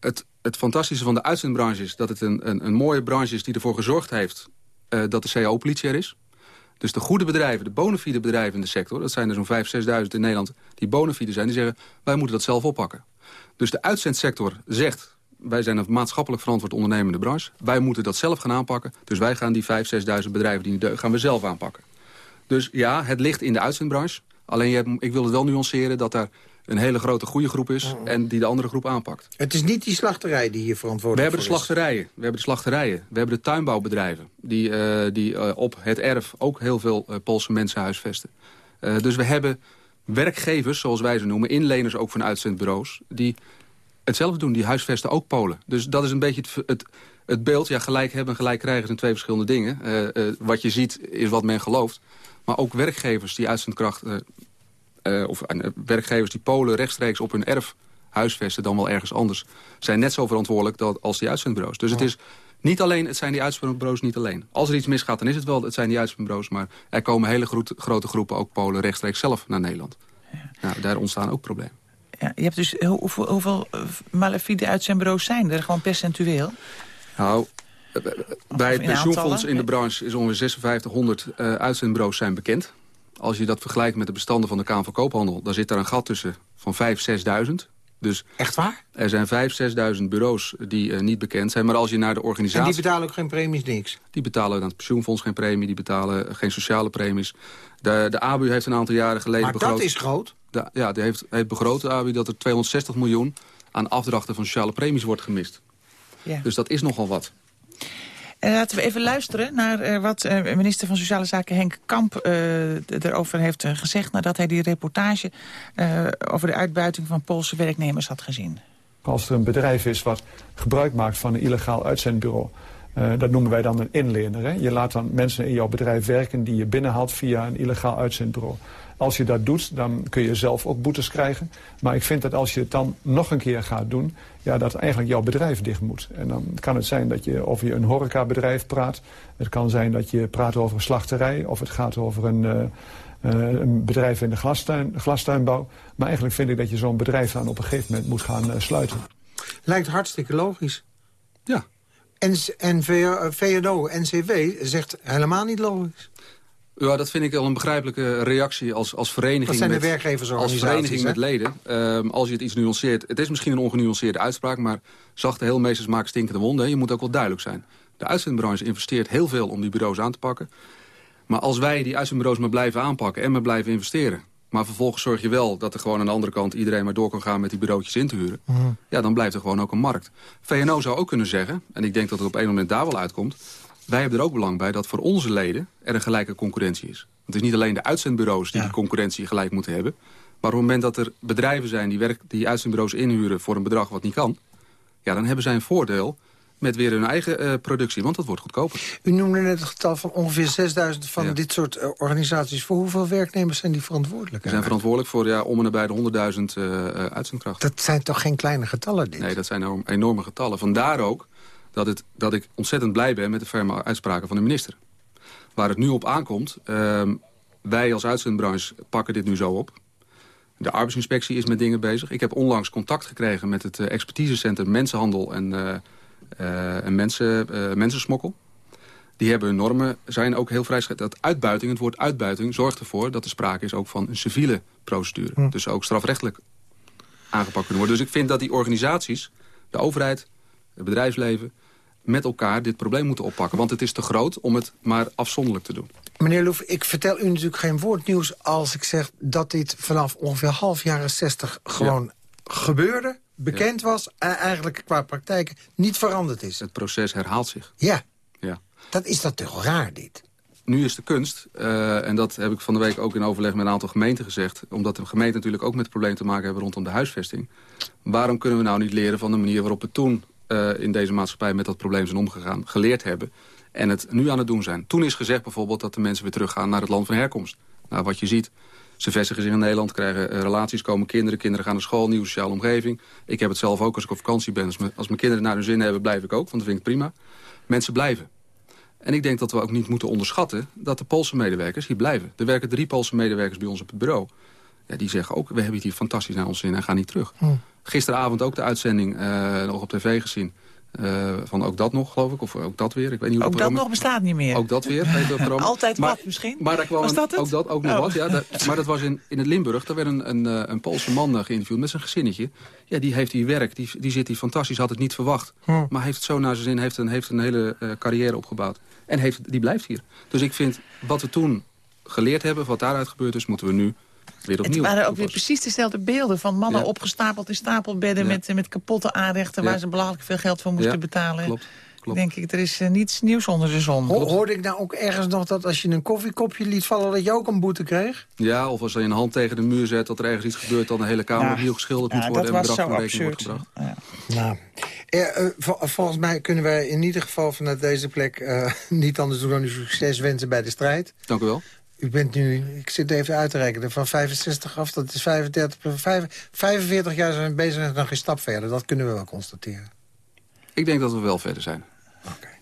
het, het fantastische van de uitzendbranche is... dat het een, een, een mooie branche is die ervoor gezorgd heeft... eh, dat de CAO-politie er is. Dus de goede bedrijven, de bona fide bedrijven in de sector... dat zijn er zo'n 5.000, 6.000 in Nederland die bona fide zijn... die zeggen, wij moeten dat zelf oppakken. Dus de uitzendsector zegt... wij zijn een maatschappelijk verantwoord ondernemende branche. Wij moeten dat zelf gaan aanpakken. Dus wij gaan die 5.000, 6.000 bedrijven die niet deugen... gaan we zelf aanpakken. Dus ja, het ligt in de uitzendbranche. Alleen ik wil het wel nuanceren dat daar een hele grote goede groep is... en die de andere groep aanpakt. Het is niet die slachterij die hier We verantwoordelijk hebben de voor is. slachterijen. We hebben de slachterijen. We hebben de tuinbouwbedrijven. Die, eh, die eh, op het erf ook heel veel eh, Poolse mensen huisvesten. Dus we hebben werkgevers, zoals wij ze noemen... inleners ook van uitzendbureaus... die hetzelfde doen. Die huisvesten ook Polen. Dus dat is een beetje het, het, het beeld. Ja, gelijk hebben en gelijk krijgen zijn twee verschillende dingen. Wat je ziet is wat men gelooft. Maar ook werkgevers die uitzendkracht... eh, of eh, werkgevers die Polen rechtstreeks op hun erf huisvesten... dan wel ergens anders, zijn net zo verantwoordelijk dat, als die uitzendbureaus. Dus het is niet alleen, het zijn die uitzendbureaus niet alleen. Als er iets misgaat, dan is het wel, het zijn die uitzendbureaus... maar er komen hele grote, grote groepen, ook Polen, rechtstreeks zelf naar Nederland. Nou, daar ontstaan ook problemen. Ja, je hebt dus hoe- hoeveel, hoeveel eh, malafide uitzendbureaus zijn er? Gewoon percentueel? Nou, bij het pensioenfonds in de branche is ongeveer 5600 eh uitzendbureaus zijn bekend. Als je dat vergelijkt met de bestanden van de Kamer van Koophandel... dan zit daar een gat tussen van 5.000, 6.000. Dus Echt waar? er zijn 5.000, 6.000 bureaus die eh, niet bekend zijn. Maar als je naar de En organisatie... die betalen ook geen premies, niks. Die betalen aan het pensioenfonds geen premie, die betalen geen sociale premies. De, de ABU heeft een aantal jaren geleden Maar begroot... dat is groot. de- ja, die heeft, heeft begroot, de ABU, dat er 260 miljoen aan afdrachten van sociale premies wordt gemist. Ja. Dus dat is nogal wat. En laten we even luisteren naar eh, wat eh, minister van Sociale Zaken Henk Kamp eh, erover heeft eh, gezegd... nadat hij die reportage eh, over de uitbuiting van Poolse werknemers had gezien. Als er een bedrijf is wat gebruik maakt van een illegaal uitzendbureau... eh, dat noemen wij dan een inlener. Hè? Je laat dan mensen in jouw bedrijf werken die je binnenhaalt via een illegaal uitzendbureau. Als je dat doet, dan kun je zelf ook boetes krijgen. Maar ik vind dat als je het dan nog een keer gaat doen... Ja, dat eigenlijk jouw bedrijf dicht moet. En dan kan het zijn dat je over je een horecabedrijf praat. Het kan zijn dat je praat over een slachterij... of het gaat over een, eh, eh, een bedrijf in de glastuin, glastuinbouw. Maar eigenlijk vind ik dat je zo'n bedrijf dan op een gegeven moment moet gaan eh, sluiten. Lijkt hartstikke logisch. Ja, En, en VNO, NCW zegt helemaal niet logisch. Ja, dat vind ik wel een begrijpelijke reactie als, als vereniging. Dat zijn de met, werkgeversorganisaties, Als vereniging hè? met leden. Ehm, als je het iets nuanceert. Het is misschien een ongenuanceerde uitspraak, maar zachte heelmeesters maken stinkende wonden. Je moet ook wel duidelijk zijn. De uitzendbranche investeert heel veel om die bureaus aan te pakken. Maar als wij die uitzendbureaus maar blijven aanpakken en maar blijven investeren... maar vervolgens zorg je wel dat er gewoon aan de andere kant... iedereen maar door kan gaan met die bureautjes in te huren... ja, dan blijft er gewoon ook een markt. VNO zou ook kunnen zeggen, en ik denk dat het op een moment daar wel uitkomt... wij hebben er ook belang bij dat voor onze leden er een gelijke concurrentie is. Want het is niet alleen de uitzendbureaus die die concurrentie gelijk moeten hebben... maar op het moment dat er bedrijven zijn die, werk, die uitzendbureaus inhuren... voor een bedrag wat niet kan, ja, dan hebben zij een voordeel met weer hun eigen eh, productie, want dat wordt goedkoper. U noemde net het getal van ongeveer 6000 van Ja. dit soort eh, organisaties. Voor hoeveel werknemers zijn die verantwoordelijk? We zijn verantwoordelijk voor ja, om en nabij de 100.000 eh uitzendkrachten. Dat zijn toch geen kleine getallen, dit? Nee, dat zijn enorm- enorme getallen. Vandaar ook dat, het, dat ik ontzettend blij ben met de ferme uitspraken van de minister. Waar het nu op aankomt, ehm, wij als uitzendbranche pakken dit nu zo op. De arbeidsinspectie is met dingen bezig. Ik heb onlangs contact gekregen met het eh, expertisecentrum Mensenhandel en, en mensen, eh, Mensensmokkel. Die hebben hun normen, zijn ook heel vrij... Dat uitbuiting, het woord uitbuiting, zorgt ervoor dat er sprake is ook van een civiele procedure. Dus ook strafrechtelijk aangepakt kunnen worden. Dus ik vind dat die organisaties, de overheid, het bedrijfsleven... met elkaar dit probleem moeten oppakken. Want het is te groot om het maar afzonderlijk te doen. Meneer Loef, ik vertel u natuurlijk geen woord nieuws als ik zeg dat dit vanaf ongeveer half jaren 60 gewoon gebeurde, bekend was... en eigenlijk qua praktijk niet veranderd is. Het proces herhaalt zich. Ja, Ja. dat is dat toch raar, dit? Nu is de kunst, eh, en dat heb ik van de week ook in overleg met een aantal gemeenten gezegd... omdat de gemeenten natuurlijk ook met het probleem te maken hebben rondom de huisvesting. Waarom kunnen we nou niet leren van de manier waarop we toen eh, in deze maatschappij met dat probleem zijn omgegaan, geleerd hebben en het nu aan het doen zijn. Toen is gezegd bijvoorbeeld dat de mensen weer teruggaan naar het land van herkomst. Nou, wat je ziet, Ze vestigen zich in Nederland, krijgen eh, relaties, komen kinderen. Kinderen gaan naar school, nieuwe sociale omgeving. Ik heb het zelf ook als ik op vakantie ben. Als, als mijn kinderen naar hun zin hebben, blijf ik ook. Want dat vind ik prima. Mensen blijven. En ik denk dat we ook niet moeten onderschatten dat de Poolse medewerkers hier blijven. Er werken drie Poolse medewerkers bij ons op het bureau. Ja, die zeggen ook, we hebben het hier fantastisch naar ons zin en gaan niet terug. Hm. Gisteravond ook de uitzending uh, nog op tv gezien. Uh, van ook dat nog, geloof ik. Of ook dat weer. Ik weet niet hoe ook dat nog bestaat niet meer. Ook dat weer. Altijd maar, wat misschien? Maar daar kwam was dat het? Ook dat ook nog oh. wat. Ja, maar dat was in, in het Limburg. Daar werd een, een, een Poolse man geïnterviewd met zijn gezinnetje. Ja, die heeft hier werk. Die, die zit hier fantastisch. Had het niet verwacht. Hm. Maar heeft het zo naar zijn zin. Heeft een, heeft een hele uh, carrière opgebouwd. En heeft, die blijft hier. Dus ik vind wat we toen geleerd hebben, wat daaruit gebeurd is, moeten we nu weer opnieuw. Het waren ook weer precies dezelfde beelden van mannen ja. opgestapeld in stapelbedden ja. met, met kapotte aanrechten waar ze belachelijk veel geld voor moesten betalen. Klopt. Klopt. Denk ik, er is uh, niets nieuws onder de zon. Ho hoorde ik nou ook ergens nog dat als je een koffiekopje liet vallen... dat je ook een boete kreeg? Ja, of als je een hand tegen de muur zet... dat er ergens iets gebeurt, dan de hele kamer ja. opnieuw geschilderd ja, moet worden... en bedrag van rekening wordt gebracht. Ja. Nou, eh, uh, vol volgens mij kunnen wij in ieder geval vanuit deze plek... Uh, niet anders doen dan u succes wensen bij de strijd. Dank u wel. U bent nu, ik zit even uit te rekenen, van 65 af, dat is 35, 45 jaar zijn we bezig en nog geen stap verder. Dat kunnen we wel constateren. Ik denk dat we wel verder zijn. Oké. Okay.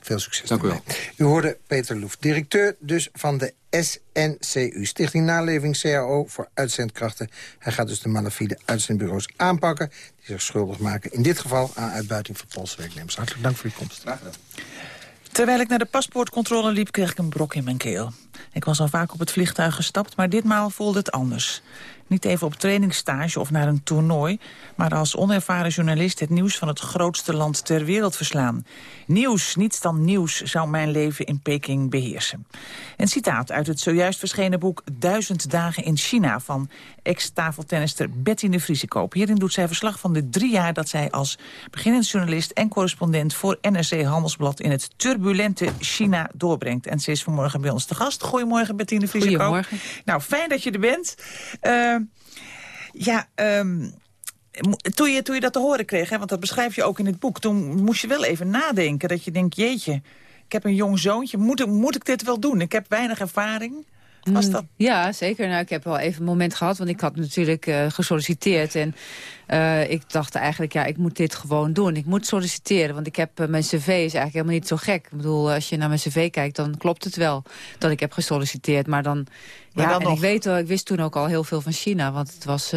Veel succes. Dank u wel. U hoorde Peter Loef, directeur dus van de SNCU, Stichting Naleving CAO voor Uitzendkrachten. Hij gaat dus de malafide uitzendbureaus aanpakken... die zich schuldig maken, in dit geval aan uitbuiting van Poolse werknemers. Hartelijk dank voor uw komst. Graag gedaan. Terwijl ik naar de paspoortcontrole liep, kreeg ik een brok in mijn keel. Ik was al vaak op het vliegtuig gestapt, maar ditmaal voelde het anders. Niet even op trainingsstage of naar een toernooi... maar als onervaren journalist het nieuws van het grootste land ter wereld verslaan. Nieuws, niets dan nieuws, zou mijn leven in Peking beheersen. Een citaat uit het zojuist verschenen boek Duizend dagen in China... van ex-tafeltennister Bettine Vriesekoop. Hierin doet zij verslag van de drie jaar dat zij als beginnend journalist... en correspondent voor NRC Handelsblad in het turbulente China doorbrengt. En ze is vanmorgen bij ons te gast. Goedemorgen, Bettine Vriesekoop. Goedemorgen. Nou, fijn dat je er bent. Uh, ja, um, toen, je, toen je dat te horen kreeg, want dat beschrijf je ook in het boek... toen moest je wel even nadenken dat je denkt, jeetje... ik heb een jong zoontje, moet, moet ik dit wel doen? Ik heb weinig ervaring. Was dat... Ja, zeker. Nou, ik heb wel even een moment gehad, want ik had natuurlijk uh, gesolliciteerd. En uh, ik dacht eigenlijk, ja, ik moet dit gewoon doen. Ik moet solliciteren, want ik heb, uh, mijn cv is eigenlijk helemaal niet zo gek. Ik bedoel, als je naar mijn cv kijkt, dan klopt het wel dat ik heb gesolliciteerd. Maar dan, maar ja, dan en nog... ik weet wel, ik wist toen ook al heel veel van China. Want het was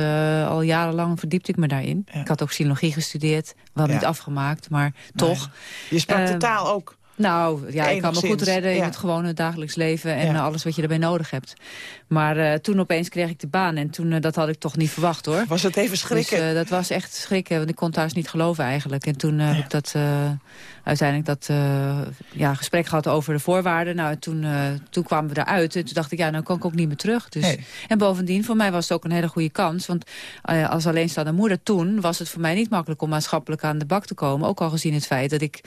al jarenlang verdiepte ik me daarin. Ja. Ik had ook sinologie gestudeerd, wel Ja. niet afgemaakt, maar toch. Je sprak Ehm, de taal ook. Nou, ja, ik kan me goed redden in het gewone dagelijks leven... en Ja. eh, alles wat je erbij nodig hebt. Maar eh, toen opeens kreeg ik de baan en toen, eh, dat had ik toch niet verwacht, hoor. Was het even schrikken? Dus, eh, dat was echt schrikken, want ik kon thuis niet geloven eigenlijk. En toen heb ik dat, uiteindelijk dat eh, ja, gesprek gehad over de voorwaarden. Nou, en toen, eh, toen kwamen we eruit en toen dacht ik, ja, nou kan ik ook niet meer terug. Dus. Nee. En bovendien, voor mij was het ook een hele goede kans. Want eh, als alleenstaande moeder toen was het voor mij niet makkelijk om maatschappelijk aan de bak te komen. Ook al gezien het feit dat ik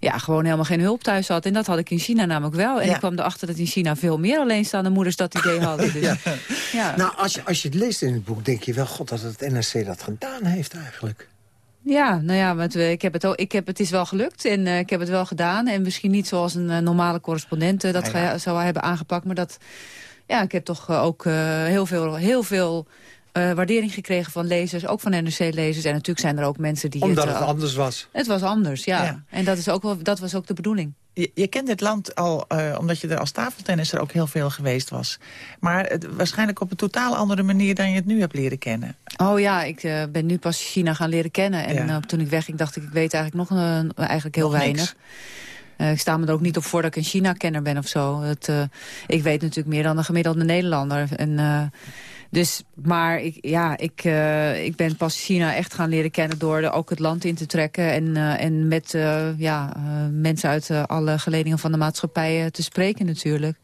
ja, gewoon helemaal geen hulp thuis had. En dat had ik in China namelijk wel. En Ja. ik kwam erachter dat in China veel meer alleenstaande moeders dat idee hadden. Dus, Ja. ja. Nou, als je, als je het leest in het boek, denk je wel... god, dat het NRC dat gedaan heeft eigenlijk. Ja, nou ja, want we, ik heb het, ook, ik heb, het is wel gelukt en eh, ik heb het wel gedaan. En misschien niet zoals een eh, normale correspondent eh, dat Ja, zou hebben aangepakt. Maar dat, ja, ik heb toch eh, ook eh, heel veel, heel veel eh, waardering gekregen van lezers. Ook van NRC-lezers. En natuurlijk zijn er ook mensen die Omdat het... het eh, anders was. het was anders, ja. Ja. En dat, is ook wel, dat was ook de bedoeling. Je, je kent dit land al, eh, omdat je er als tafeltennisser ook heel veel geweest was. Maar het, waarschijnlijk op een totaal andere manier dan je het nu hebt leren kennen. Oh ja, ik eh, ben nu pas China gaan leren kennen. En Ja. toen ik wegging dacht ik, ik weet eigenlijk nog eigenlijk heel Nog niks. weinig. Eh, ik sta me er ook niet op voor dat ik een China-kenner ben of zo. Het, eh, ik weet natuurlijk meer dan een gemiddelde Nederlander. En, eh, dus, maar ik, ja, ik, eh, ik ben pas China echt gaan leren kennen... door er ook het land in te trekken... en, eh, en met eh, ja, mensen uit alle geledingen van de maatschappij eh, te spreken natuurlijk.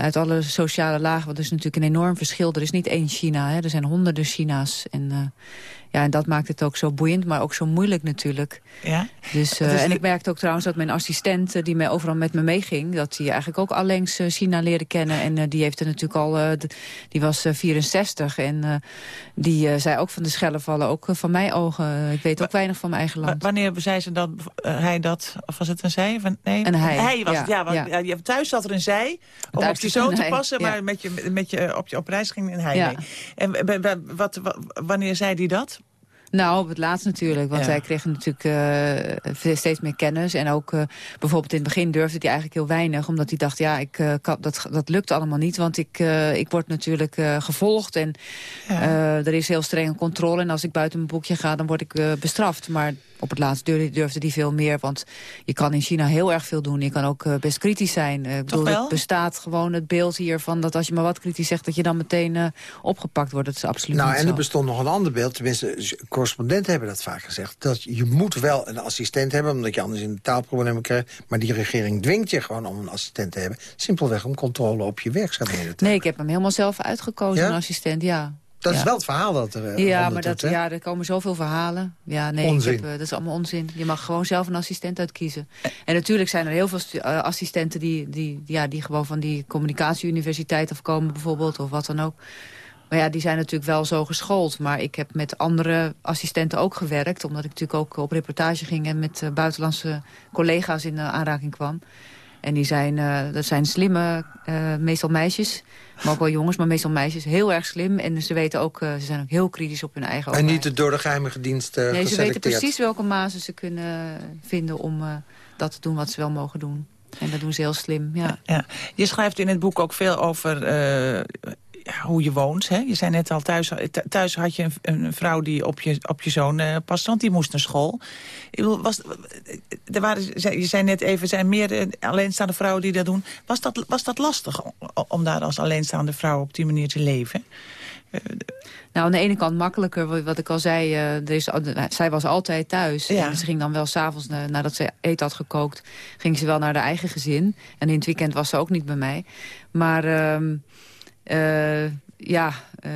Uit alle sociale lagen, want er is natuurlijk een enorm verschil. Er is niet één China, hè. er zijn honderden China's. En Ja, en dat maakt het ook zo boeiend, maar ook zo moeilijk natuurlijk. Ja? Dus, uh, en ik merkte ook trouwens dat mijn assistent, uh, die mij overal met me meeging... dat hij eigenlijk ook allengs China leerde kennen. En die heeft er natuurlijk al, die was 64. En die zei ook van de schellen vallen, ook van mijn ogen. Ik weet ook weinig van mijn eigen land. Wanneer zei ze dat, hij dat, of was het een zij? Van, nee, een hij. hij was ja, het, ja, want, ja. Thuis zat er een zij, om thuis op je zoon te passen... maar met je, met je, op, je, op reis ging een hij mee. En wat, wanneer zei hij dat? Nou, op het laatst natuurlijk. Want ja. hij kreeg natuurlijk uh, steeds meer kennis. En ook uh, bijvoorbeeld in het begin durfde hij eigenlijk heel weinig. Omdat hij dacht, ja, ik, uh, kan, dat, dat lukt allemaal niet. Want ik, ik word natuurlijk gevolgd. En ja. er is heel strenge controle. En als ik buiten mijn boekje ga, dan word ik bestraft. Maar op het laatst durfde hij veel meer. Want je kan in China heel erg veel doen. Je kan ook uh, best kritisch zijn. Uh, ik bedoel, het bestaat gewoon het beeld hier van dat als je maar wat kritisch zegt... dat je dan meteen uh, opgepakt wordt. Dat is absoluut nou, niet en zo. er bestond nog een ander beeld. Tenminste, correspondenten hebben dat vaak gezegd. Dat je moet wel een assistent hebben, omdat je anders in de taalproblemen krijgt. Maar die regering dwingt je gewoon om een assistent te hebben. Simpelweg om controle op je werkzaamheden te hebben. Nee, ik heb hem helemaal zelf uitgekozen, ja? een assistent, ja. Dat ja. is wel het verhaal dat er Ja, maar dat, ja, er komen zoveel verhalen. Ja, nee, onzin. Heb, dat is allemaal onzin. Je mag gewoon zelf een assistent uitkiezen. En natuurlijk zijn er heel veel uh, assistenten die, die, ja, die gewoon van die communicatieuniversiteit afkomen bijvoorbeeld. Of wat dan ook. Maar ja, die zijn natuurlijk wel zo geschoold. Maar ik heb met andere assistenten ook gewerkt. Omdat ik natuurlijk ook op reportage ging en met uh, buitenlandse collega's in uh, aanraking kwam. En die zijn, uh, dat zijn slimme, uh, meestal meisjes. Maar ook wel jongens, maar meestal meisjes. Heel erg slim. En ze weten ook, uh, ze zijn ook heel kritisch op hun eigen En niet door de geheime dienst uh, Nee, ze weten precies welke mazen ze kunnen vinden om dat te doen wat ze wel mogen doen. En dat doen ze heel slim, ja. ja. Je schrijft in het boek ook veel over hoe je woont. Hè? Je zei net al, thuis, thuis had je een, een vrouw die op je, op je zoon uh, paste, want die moest naar school. Ik bedoel, was, er waren, je zei net even, er zijn meer alleenstaande vrouwen die dat doen. Was dat, was dat lastig om, om daar als alleenstaande vrouw op die manier te leven? Nou, aan de ene kant makkelijker, wat ik al zei, er is, zij was altijd thuis. Ja. En ze ging dan wel s'avonds, na, nadat ze eten had gekookt, ging ze wel naar haar eigen gezin. En in het weekend was ze ook niet bij mij. Maar... Uh, ja, uh,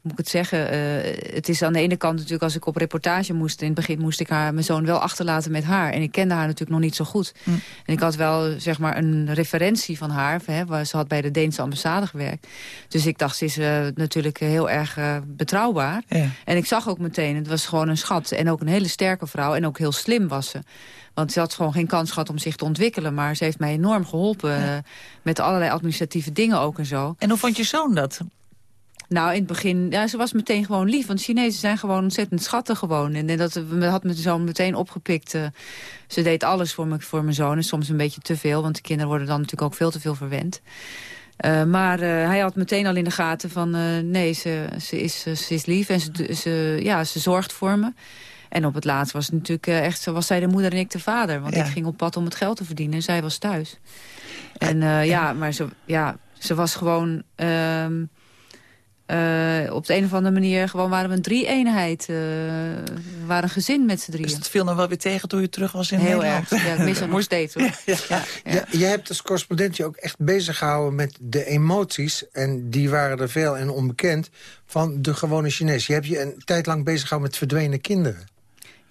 moet ik het zeggen? Uh, het is aan de ene kant natuurlijk, als ik op reportage moest... in het begin moest ik haar, mijn zoon wel achterlaten met haar. En ik kende haar natuurlijk nog niet zo goed. Mm. En ik had wel, zeg maar, een referentie van haar. Hè, waar ze had bij de Deense ambassade gewerkt. Dus ik dacht, ze is uh, natuurlijk heel erg uh, betrouwbaar. Ja. En ik zag ook meteen, het was gewoon een schat. En ook een hele sterke vrouw. En ook heel slim was ze. Want ze had gewoon geen kans gehad om zich te ontwikkelen. Maar ze heeft mij enorm geholpen. Ja. Uh, met allerlei administratieve dingen ook en zo. En hoe vond je zoon dat? Nou, in het begin, ja, ze was meteen gewoon lief. Want Chinezen zijn gewoon ontzettend schattig gewoon. En dat had mijn zoon meteen opgepikt. Uh, ze deed alles voor, me, voor mijn zoon. En soms een beetje te veel, want de kinderen worden dan natuurlijk ook veel te veel verwend. Uh, maar uh, hij had meteen al in de gaten van... Nee, ze, ze, is, ze is lief en ze, ze, ja, ze zorgt voor me. En op het laatst was het natuurlijk echt, was zij de moeder en ik de vader. Want ja. ik ging op pad om het geld te verdienen en zij was thuis. En uh, ja, maar ze, ja, ze was gewoon... Uh, uh, op de een of andere manier gewoon waren we een drie-eenheid. Uh, we waren een gezin met z'n drieën. Dus dat viel nog wel weer tegen toen je terug was in Heel Nederland? erg. Ja, ik mis hem nog steeds. Hoor. Ja, ja. Ja, ja. Jij hebt als correspondent je ook echt bezig gehouden met de emoties... en die waren er veel en onbekend van de gewone Chinees. Je hebt je een tijd lang bezig gehouden met verdwenen kinderen.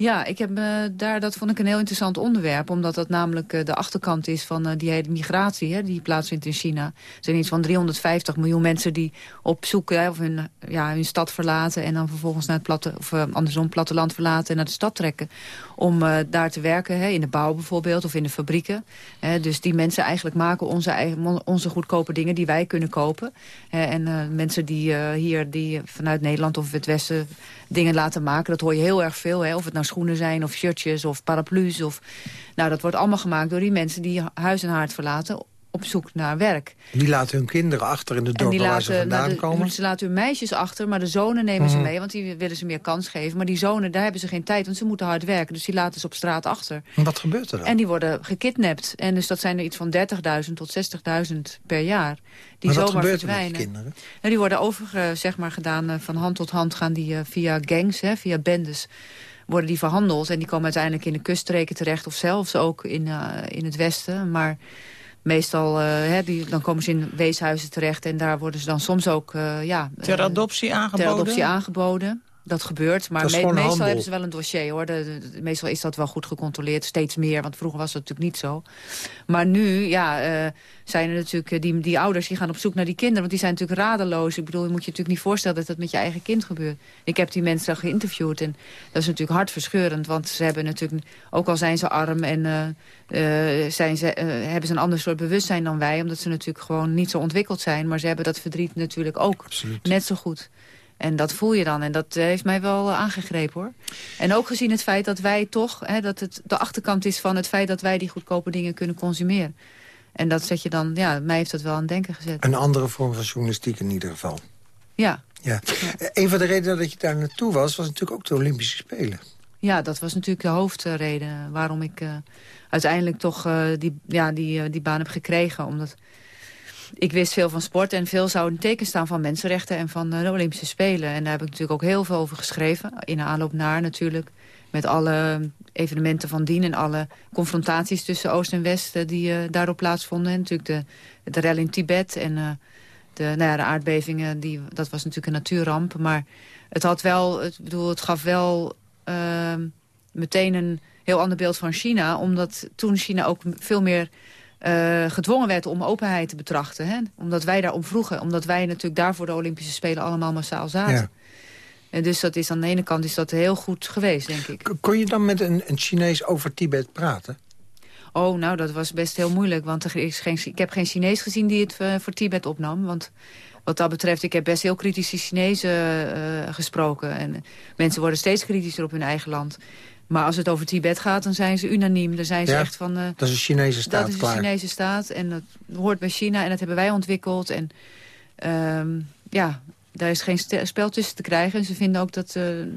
Ja, ik heb, uh, daar, dat vond ik een heel interessant onderwerp. Omdat dat namelijk uh, de achterkant is van uh, die hele migratie hè, die plaatsvindt in China. Er zijn iets van 350 miljoen mensen die op zoek hè, of hun, ja, hun stad verlaten... en dan vervolgens naar het platte, of andersom platteland verlaten en naar de stad trekken. Om daar te werken, hè, in de bouw bijvoorbeeld, of in de fabrieken. Hè, dus die mensen eigenlijk maken onze, eigen, onze goedkope dingen die wij kunnen kopen. Hè, en mensen die hier die vanuit Nederland of het Westen dingen laten maken, dat hoor je heel erg veel. Hè, of het nou schoenen zijn of shirtjes of paraplu's. Of, nou, dat wordt allemaal gemaakt door die mensen die huis en haard verlaten op zoek naar werk. Die laten hun kinderen achter in de dorpen waar ze vandaan de, komen? Ze laten hun meisjes achter, maar de zonen nemen Mhm. ze mee... want die willen ze meer kans geven. Maar die zonen, daar hebben ze geen tijd, want ze moeten hard werken. Dus die laten ze op straat achter. En wat gebeurt er dan? En die worden gekidnapt. En dus dat zijn er iets van 30.000 tot 60.000 per jaar. Die maar wat zomaar gebeurt er met die kinderen? Nou, die worden over, zeg maar, gedaan uh, van hand tot hand... gaan die uh, via gangs, hè, via bendes worden die verhandeld. En die komen uiteindelijk in de kuststreken terecht... of zelfs ook in, uh, in het westen. Maar meestal, uh, hè, die, dan komen ze in weeshuizen terecht... en daar worden ze dan soms ook... Uh, ja, ter adoptie aangeboden? Ter adoptie aangeboden. Dat gebeurt. Maar Dat me- meestal handel. hebben ze wel een dossier, hoor. De, de- meestal is dat wel goed gecontroleerd. Steeds meer, want vroeger was dat natuurlijk niet zo. Maar nu, ja, eh, zijn er natuurlijk... eh, Die, die ouders die gaan op zoek naar die kinderen. Want die zijn natuurlijk radeloos. Ik bedoel, je moet je natuurlijk niet voorstellen... dat dat met je eigen kind gebeurt. Ik heb die mensen geïnterviewd. En dat is natuurlijk hartverscheurend. Want ze hebben natuurlijk... Ook al zijn ze arm en eh, zijn ze, hebben ze een ander soort bewustzijn dan wij. Omdat ze natuurlijk gewoon niet zo ontwikkeld zijn. Maar ze hebben dat verdriet natuurlijk ook net zo goed. En dat voel je dan. En dat eh, heeft mij wel eh, aangegrepen, hoor. En ook gezien het feit dat wij toch... Hè, dat het de achterkant is van het feit dat wij die goedkope dingen kunnen consumeren. En dat zet je dan... Ja, mij heeft dat wel aan het denken gezet. Een andere vorm van journalistiek in ieder geval. Ja. Ja. Eh, Een van de redenen dat je daar naartoe was... was natuurlijk ook de Olympische Spelen. Ja, dat was natuurlijk de hoofdreden waarom ik uiteindelijk toch die, ja, die, die baan heb gekregen. Omdat ik wist veel van sport en veel zou het teken staan van mensenrechten en van eh, de Olympische Spelen. En daar heb ik natuurlijk ook heel veel over geschreven. In de aanloop naar natuurlijk. Met alle evenementen van dien en alle confrontaties tussen Oost en West eh, die eh, daarop plaatsvonden. En natuurlijk de, de rel in Tibet en de, nou ja, de aardbevingen, die, dat was natuurlijk een natuurramp. Maar het had wel, het, bedoel, het gaf wel ehm, meteen een heel ander beeld van China. Omdat toen China ook veel meer eh, gedwongen werd om openheid te betrachten. Hè? Omdat wij daarom vroegen. Omdat wij natuurlijk daarvoor de Olympische Spelen allemaal massaal zaten. Ja. En dus dat is aan de ene kant is dat heel goed geweest, denk ik. Kon je dan met een, een Chinees over Tibet praten? Oh, nou, dat was best heel moeilijk. Want er is geen, ik heb geen Chinees gezien die het eh, voor Tibet opnam. Want wat dat betreft, ik heb best heel kritische Chinezen eh, gesproken. En mensen worden steeds kritischer op hun eigen land. Maar als het over Tibet gaat, dan zijn ze unaniem. Dan zijn ze Ja, echt van... eh, Dat is een Chinese staat dat is klaar. de Chinese staat en dat hoort bij China en dat hebben wij ontwikkeld. En ehm, ja, daar is geen spel tussen te krijgen. En ze vinden ook dat eh,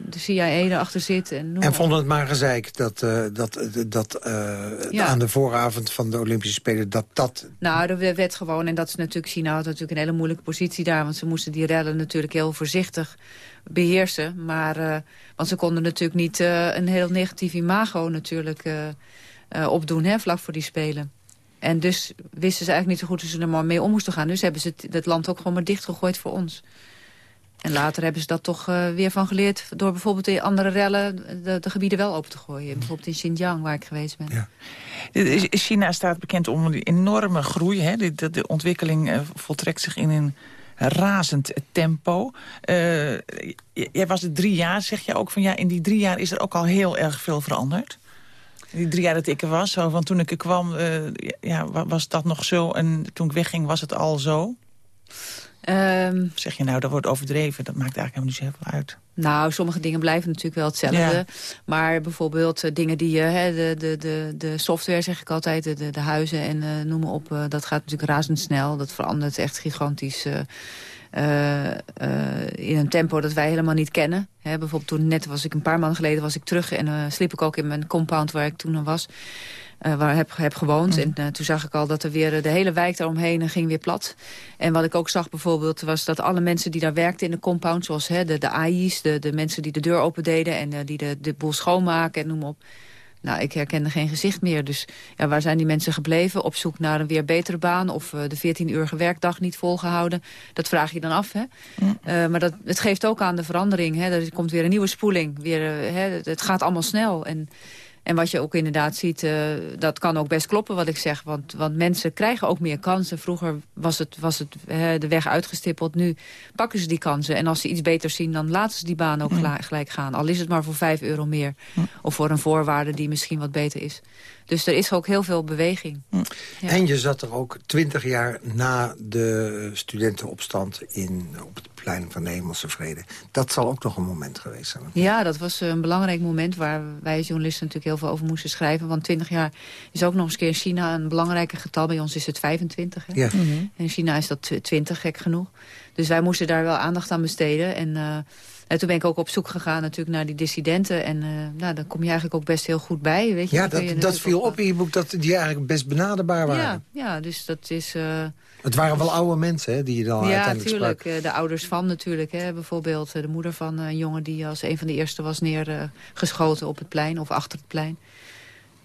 de CIA erachter zit. En, En vonden het maar gezeik dat, eh, dat, dat Ja. aan de vooravond van de Olympische Spelen... dat dat Nou, er werd gewoon, en dat is natuurlijk, China had natuurlijk een hele moeilijke positie daar. Want ze moesten die rellen natuurlijk heel voorzichtig beheersen. Maar, eh, want ze konden natuurlijk niet eh, een heel negatief imago natuurlijk eh, eh, opdoen, hè, vlak voor die Spelen. En dus wisten ze eigenlijk niet zo goed hoe ze er maar mee om moesten gaan. Dus hebben ze het, land ook gewoon maar dichtgegooid voor ons. En later hebben ze dat toch eh, weer van geleerd... door bijvoorbeeld in andere rellen de, de gebieden wel open te gooien. Bijvoorbeeld in Xinjiang, waar ik geweest ben. China staat bekend om die enorme groei. Hè? De, de, de ontwikkeling voltrekt zich in een razend tempo. Eh, jij was er drie jaar, zeg je ook van ja, in die drie jaar is er ook al heel erg veel veranderd. Die drie jaar dat ik er was, zo, want toen ik er kwam, eh, ja, wa- was dat nog zo en toen ik wegging was het al zo. Ehm, Zeg je nou, dat wordt overdreven, dat maakt eigenlijk helemaal niet zo heel veel uit. Nou, sommige dingen blijven natuurlijk wel hetzelfde. Ja. Maar bijvoorbeeld eh, dingen die je... hè, de, de, de, de software zeg ik altijd, de, de, de huizen en eh, noem maar op. eh, dat gaat natuurlijk razendsnel. Dat verandert echt gigantisch... eh, eh, eh, in een tempo dat wij helemaal niet kennen. Hè, bijvoorbeeld toen net was ik een paar maanden geleden was ik terug... en eh, sliep ik ook in mijn compound waar ik toen al was... eh, waar ik heb, heb gewoond. En eh, toen zag ik al dat er weer eh, de hele wijk daaromheen ging weer plat. En wat ik ook zag bijvoorbeeld was dat alle mensen die daar werkten in de compound... zoals hè, de, de AI's, de, de mensen die de deur opendeden en die de, de boel schoonmaken en noem maar op... Nou, ik herkende geen gezicht meer. Dus ja, waar zijn die mensen gebleven? Op zoek naar een weer betere baan of de 14-urige werkdag niet volgehouden? Dat vraag je dan af, hè? Eh, maar dat, het geeft ook aan de verandering. Hè? Er komt weer een nieuwe spoeling. Weer, hè? Het gaat allemaal snel. En, en wat je ook inderdaad ziet, eh, dat kan ook best kloppen wat ik zeg. Want, want mensen krijgen ook meer kansen. Vroeger was het, was het de weg uitgestippeld. Nu pakken ze die kansen. En als ze iets beters zien, dan laten ze die baan ook gelijk, gelijk gaan. Al is het maar voor 5 euro meer. Of voor een voorwaarde die misschien wat beter is. Dus er is ook heel veel beweging. Ja. En je zat er ook twintig jaar na de studentenopstand in, op het plein van de Hemelse Vrede. Dat zal ook nog een moment geweest zijn. Ja, dat was een belangrijk moment waar wij als journalisten natuurlijk heel veel over moesten schrijven. Want 20 jaar is ook nog eens een keer in China een belangrijker getal. Bij ons is het 25. Hè? Ja. En in China is dat tw- 20, gek genoeg. Dus wij moesten daar wel aandacht aan besteden. En, eh, en toen ben ik ook op zoek gegaan natuurlijk naar die dissidenten. En eh, nou, daar kom je eigenlijk ook best heel goed bij. Weet je? Ja, je dat, dat viel op in je boek dat die eigenlijk best benaderbaar waren. Ja, ja, dus dat is... eh, Het waren wel oude mensen hè, die je dan ja, uiteindelijk natuurlijk. sprak. eh, De ouders van natuurlijk. Hè. Bijvoorbeeld de moeder van een jongen die als een van de eerste was neergeschoten op het plein of achter het plein.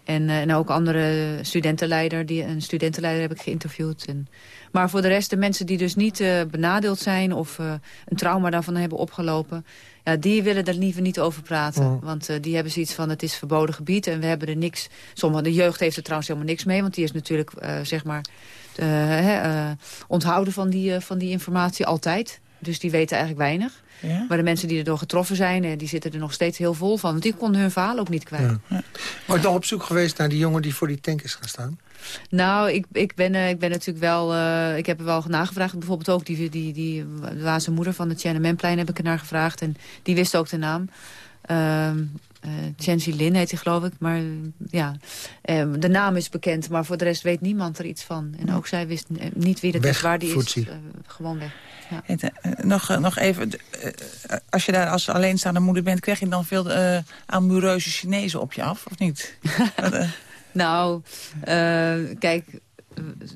En, eh, en ook andere studentenleider, die, een studentenleider heb ik geïnterviewd. En, maar voor de rest, de mensen die dus niet uh, benadeeld zijn... of uh, een trauma daarvan hebben opgelopen... Ja, die willen daar liever niet over praten. Mm. Want uh, die hebben zoiets van, het is verboden gebied... en we hebben er niks... Sommige, de jeugd heeft er trouwens helemaal niks mee... want die is natuurlijk, zeg maar, onthouden van die, van die informatie altijd. Dus die weten eigenlijk weinig. Ja? Maar de mensen die erdoor getroffen zijn, eh, die zitten er nog steeds heel vol van. Want die konden hun verhaal ook niet kwijt. Ja. Maar toch op zoek geweest naar die jongen die voor die tank is gaan staan? Nou, ik, ik, ben, uh, ik ben natuurlijk wel... Uh, ik heb er wel nagevraagd. Bijvoorbeeld ook die, die, die waze moeder van het Tiananmenplein heb ik er naar gevraagd. En die wist ook de naam. Uh, uh, Lin heet hij geloof ik. Maar ja, uh, de naam is bekend. Maar voor de rest weet niemand er iets van. En ook zij wist niet wie dat is, waar die is. Uh, gewoon weg. Ja. Eh, nog, eh, nog even, eh, als je daar als alleenstaande moeder bent... krijg je dan veel uh, amoureuze Chinezen op je af, of niet? nou, kijk,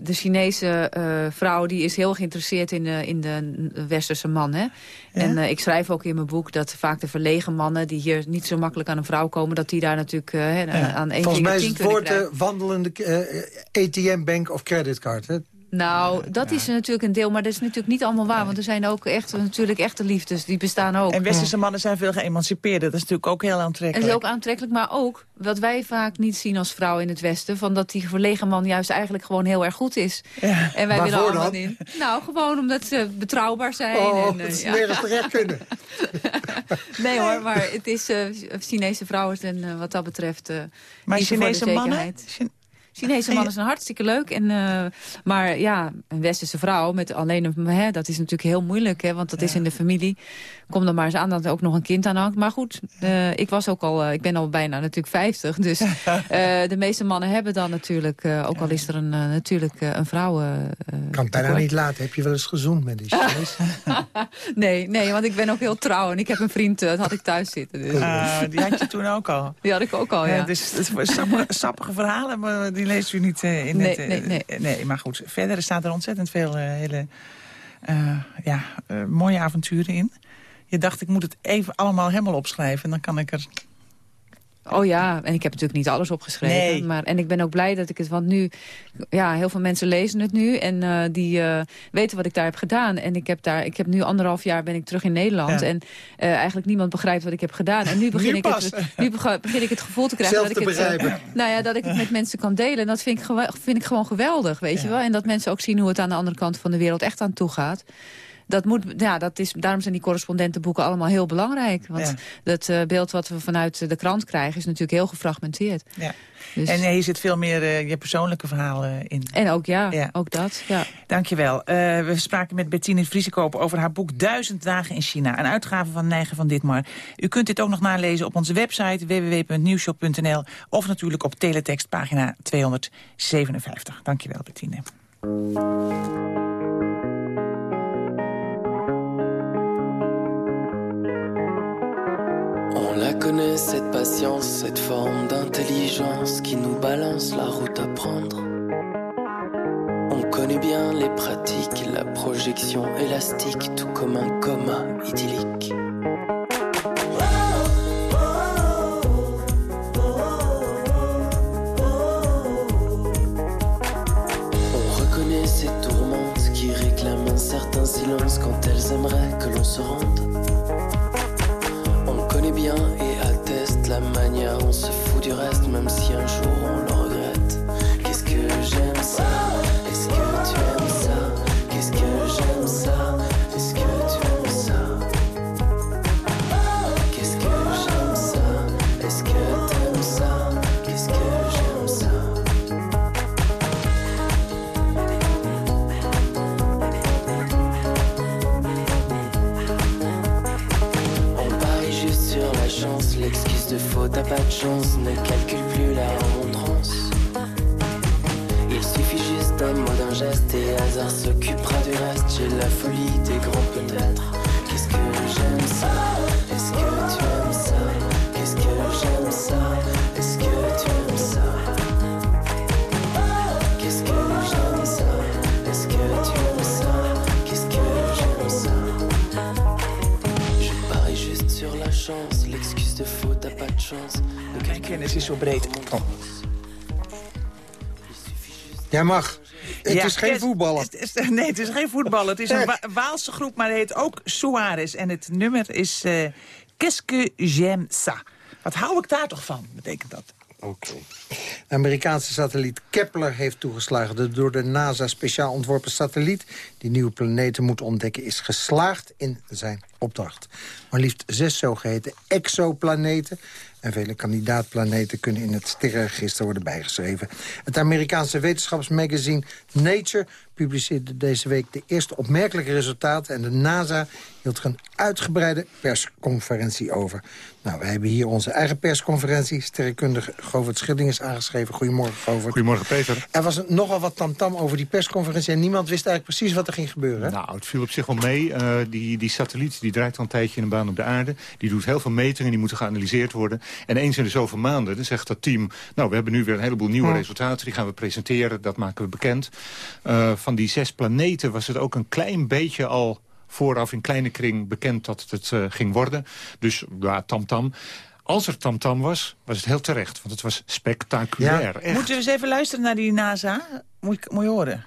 de Chinese vrouw die is heel geïnteresseerd in de, in de westerse man. Hè? En ik schrijf ook in mijn boek dat vaak de verlegen mannen... die hier niet zo makkelijk aan een vrouw komen... dat die daar natuurlijk uh, aan één Volgens mij is het woord wandelende ATM-bank of creditcard. Hè? Nou, dat is natuurlijk een deel, maar dat is natuurlijk niet allemaal waar. Want er zijn ook echt, natuurlijk echte liefdes, die bestaan ook. En westerse mannen zijn veel geëmancipeerder. Dat is natuurlijk ook heel aantrekkelijk. En dat is ook aantrekkelijk, maar ook wat wij vaak niet zien als vrouw in het Westen... van dat die verlegen man juist eigenlijk gewoon heel erg goed is. Ja. En wij willen allemaal in. Nou, gewoon omdat ze betrouwbaar zijn. Oh, en, uh, dat ze nergens terecht kunnen. nee hoor, maar het is uh, Chinese vrouwen en uh, wat dat betreft... maar Chinese mannen? Chinese mannen zijn hartstikke leuk. En, uh, maar ja, een westerse vrouw met alleen een... Hè, dat is natuurlijk heel moeilijk, hè, want dat is in de familie. Kom dan maar eens aan dat er ook nog een kind aan hangt. Maar goed, uh, ik was ook al... Uh, ik ben al bijna natuurlijk 50. Dus de meeste mannen hebben dan natuurlijk... ook al is er een, natuurlijk een vrouw... kan het bijna niet laten. Heb je wel eens gezoend met die Chinees? nee, nee, want ik ben ook heel trouw. En ik heb een vriend, dat had ik thuis zitten. Dus. Ah, die had je toen ook al? Die had ik ook al, ja. dus het sappige, sappige verhalen, maar die leest u niet uh, in nee, het... Uh, nee, nee. nee, maar goed, verder staat er ontzettend veel uh, hele ja, mooie avonturen in. Je dacht, ik moet het even allemaal helemaal opschrijven. En dan kan ik er Oh ja, en ik heb natuurlijk niet alles opgeschreven. Nee. Maar, en ik ben ook blij dat ik het... Want nu, ja, heel veel mensen lezen het nu. En uh, die uh, weten wat ik daar heb gedaan. En ik heb, daar, ik heb nu anderhalf jaar ben ik terug in Nederland. Ja. En uh, eigenlijk niemand begrijpt wat ik heb gedaan. En nu begin, nu ik, het, nu begin ik het gevoel te krijgen... Zelf dat ik het, nou ja, dat ik het met mensen kan delen. En dat vind ik, vind ik gewoon geweldig, weet ja. je wel. En dat mensen ook zien hoe het aan de andere kant van de wereld echt aan toe gaat dat moet, ja, dat is, daarom zijn die correspondentenboeken allemaal heel belangrijk. Want ja. dat uh, beeld wat we vanuit de krant krijgen is natuurlijk heel gefragmenteerd. Ja. Dus... En hier zit veel meer uh, je persoonlijke verhalen in. En ook ja, ja. ook dat. Ja. Dankjewel. Uh, we spraken met Bettine Vriesekoper over haar boek Duizend dagen in China. Een uitgave van Neigen van Ditmar. U kunt dit ook nog nalezen op onze website www.nieuwshop.nl of natuurlijk op teletext pagina 257. Dankjewel Bettine. On connaît, cette patience, cette forme d'intelligence qui nous balance la route à prendre. On connaît bien les pratiques, la projection élastique, tout comme un coma idyllique. On reconnaît ces tourmentes qui réclament un certain silence quand elles aimeraient que l'on se rende bien et la manière, on se fout du reste, même si un jour on le regrette. Qu'est-ce que j'aime ça t'as pas de chance, ne calcule plus la remontrance. Il suffit juste d'un mot, d'un geste et hasard s'occupera du reste. J'ai la folie des grands peut-être. De faute, t'as pas de chance. De kennis is zo breed. Oh. Jij mag. Het Ja, is geen is- nee, het is geen voetbal. Het is een Wa- Waalse groep, maar het heet ook Suarez. En het nummer is eh Qu'est-ce que j'aime ça? Wat hou ik daar toch van, betekent dat? Oké. De Amerikaanse satelliet Kepler heeft toegeslagen. De door de NASA speciaal ontworpen satelliet... die nieuwe planeten moet ontdekken, is geslaagd in zijn opdracht. Maar liefst zes zogeheten exoplaneten... en vele kandidaatplaneten kunnen in het sterrenregister worden bijgeschreven. Het Amerikaanse wetenschapsmagazine Nature publiceerde deze week de eerste opmerkelijke resultaten... en de NASA hield er een uitgebreide persconferentie over. Nou, wij hebben hier onze eigen persconferentie. Sterrenkundige Govert Schilling is aangeschreven. Goedemorgen, Govert. Goedemorgen, Peter. Er was nogal wat tamtam over die persconferentie... en niemand wist eigenlijk precies wat er ging gebeuren. hè? Nou, het viel op zich wel mee. Eh, die, die satelliet die draait al een tijdje in een baan op de aarde. Die doet heel veel metingen, die moeten geanalyseerd worden. En eens in de zoveel maanden dan zegt dat team... nou, we hebben nu weer een heleboel nieuwe resultaten. Die gaan we presenteren, dat maken we bekend. Eh, van die zes planeten was het ook een klein beetje al vooraf in kleine kring bekend dat het eh, ging worden. Dus ja, tamtam. Als er tamtam was, was het heel terecht. Want het was spectaculair. Moeten we eens even luisteren naar die NASA? Moet, ik- moet je horen.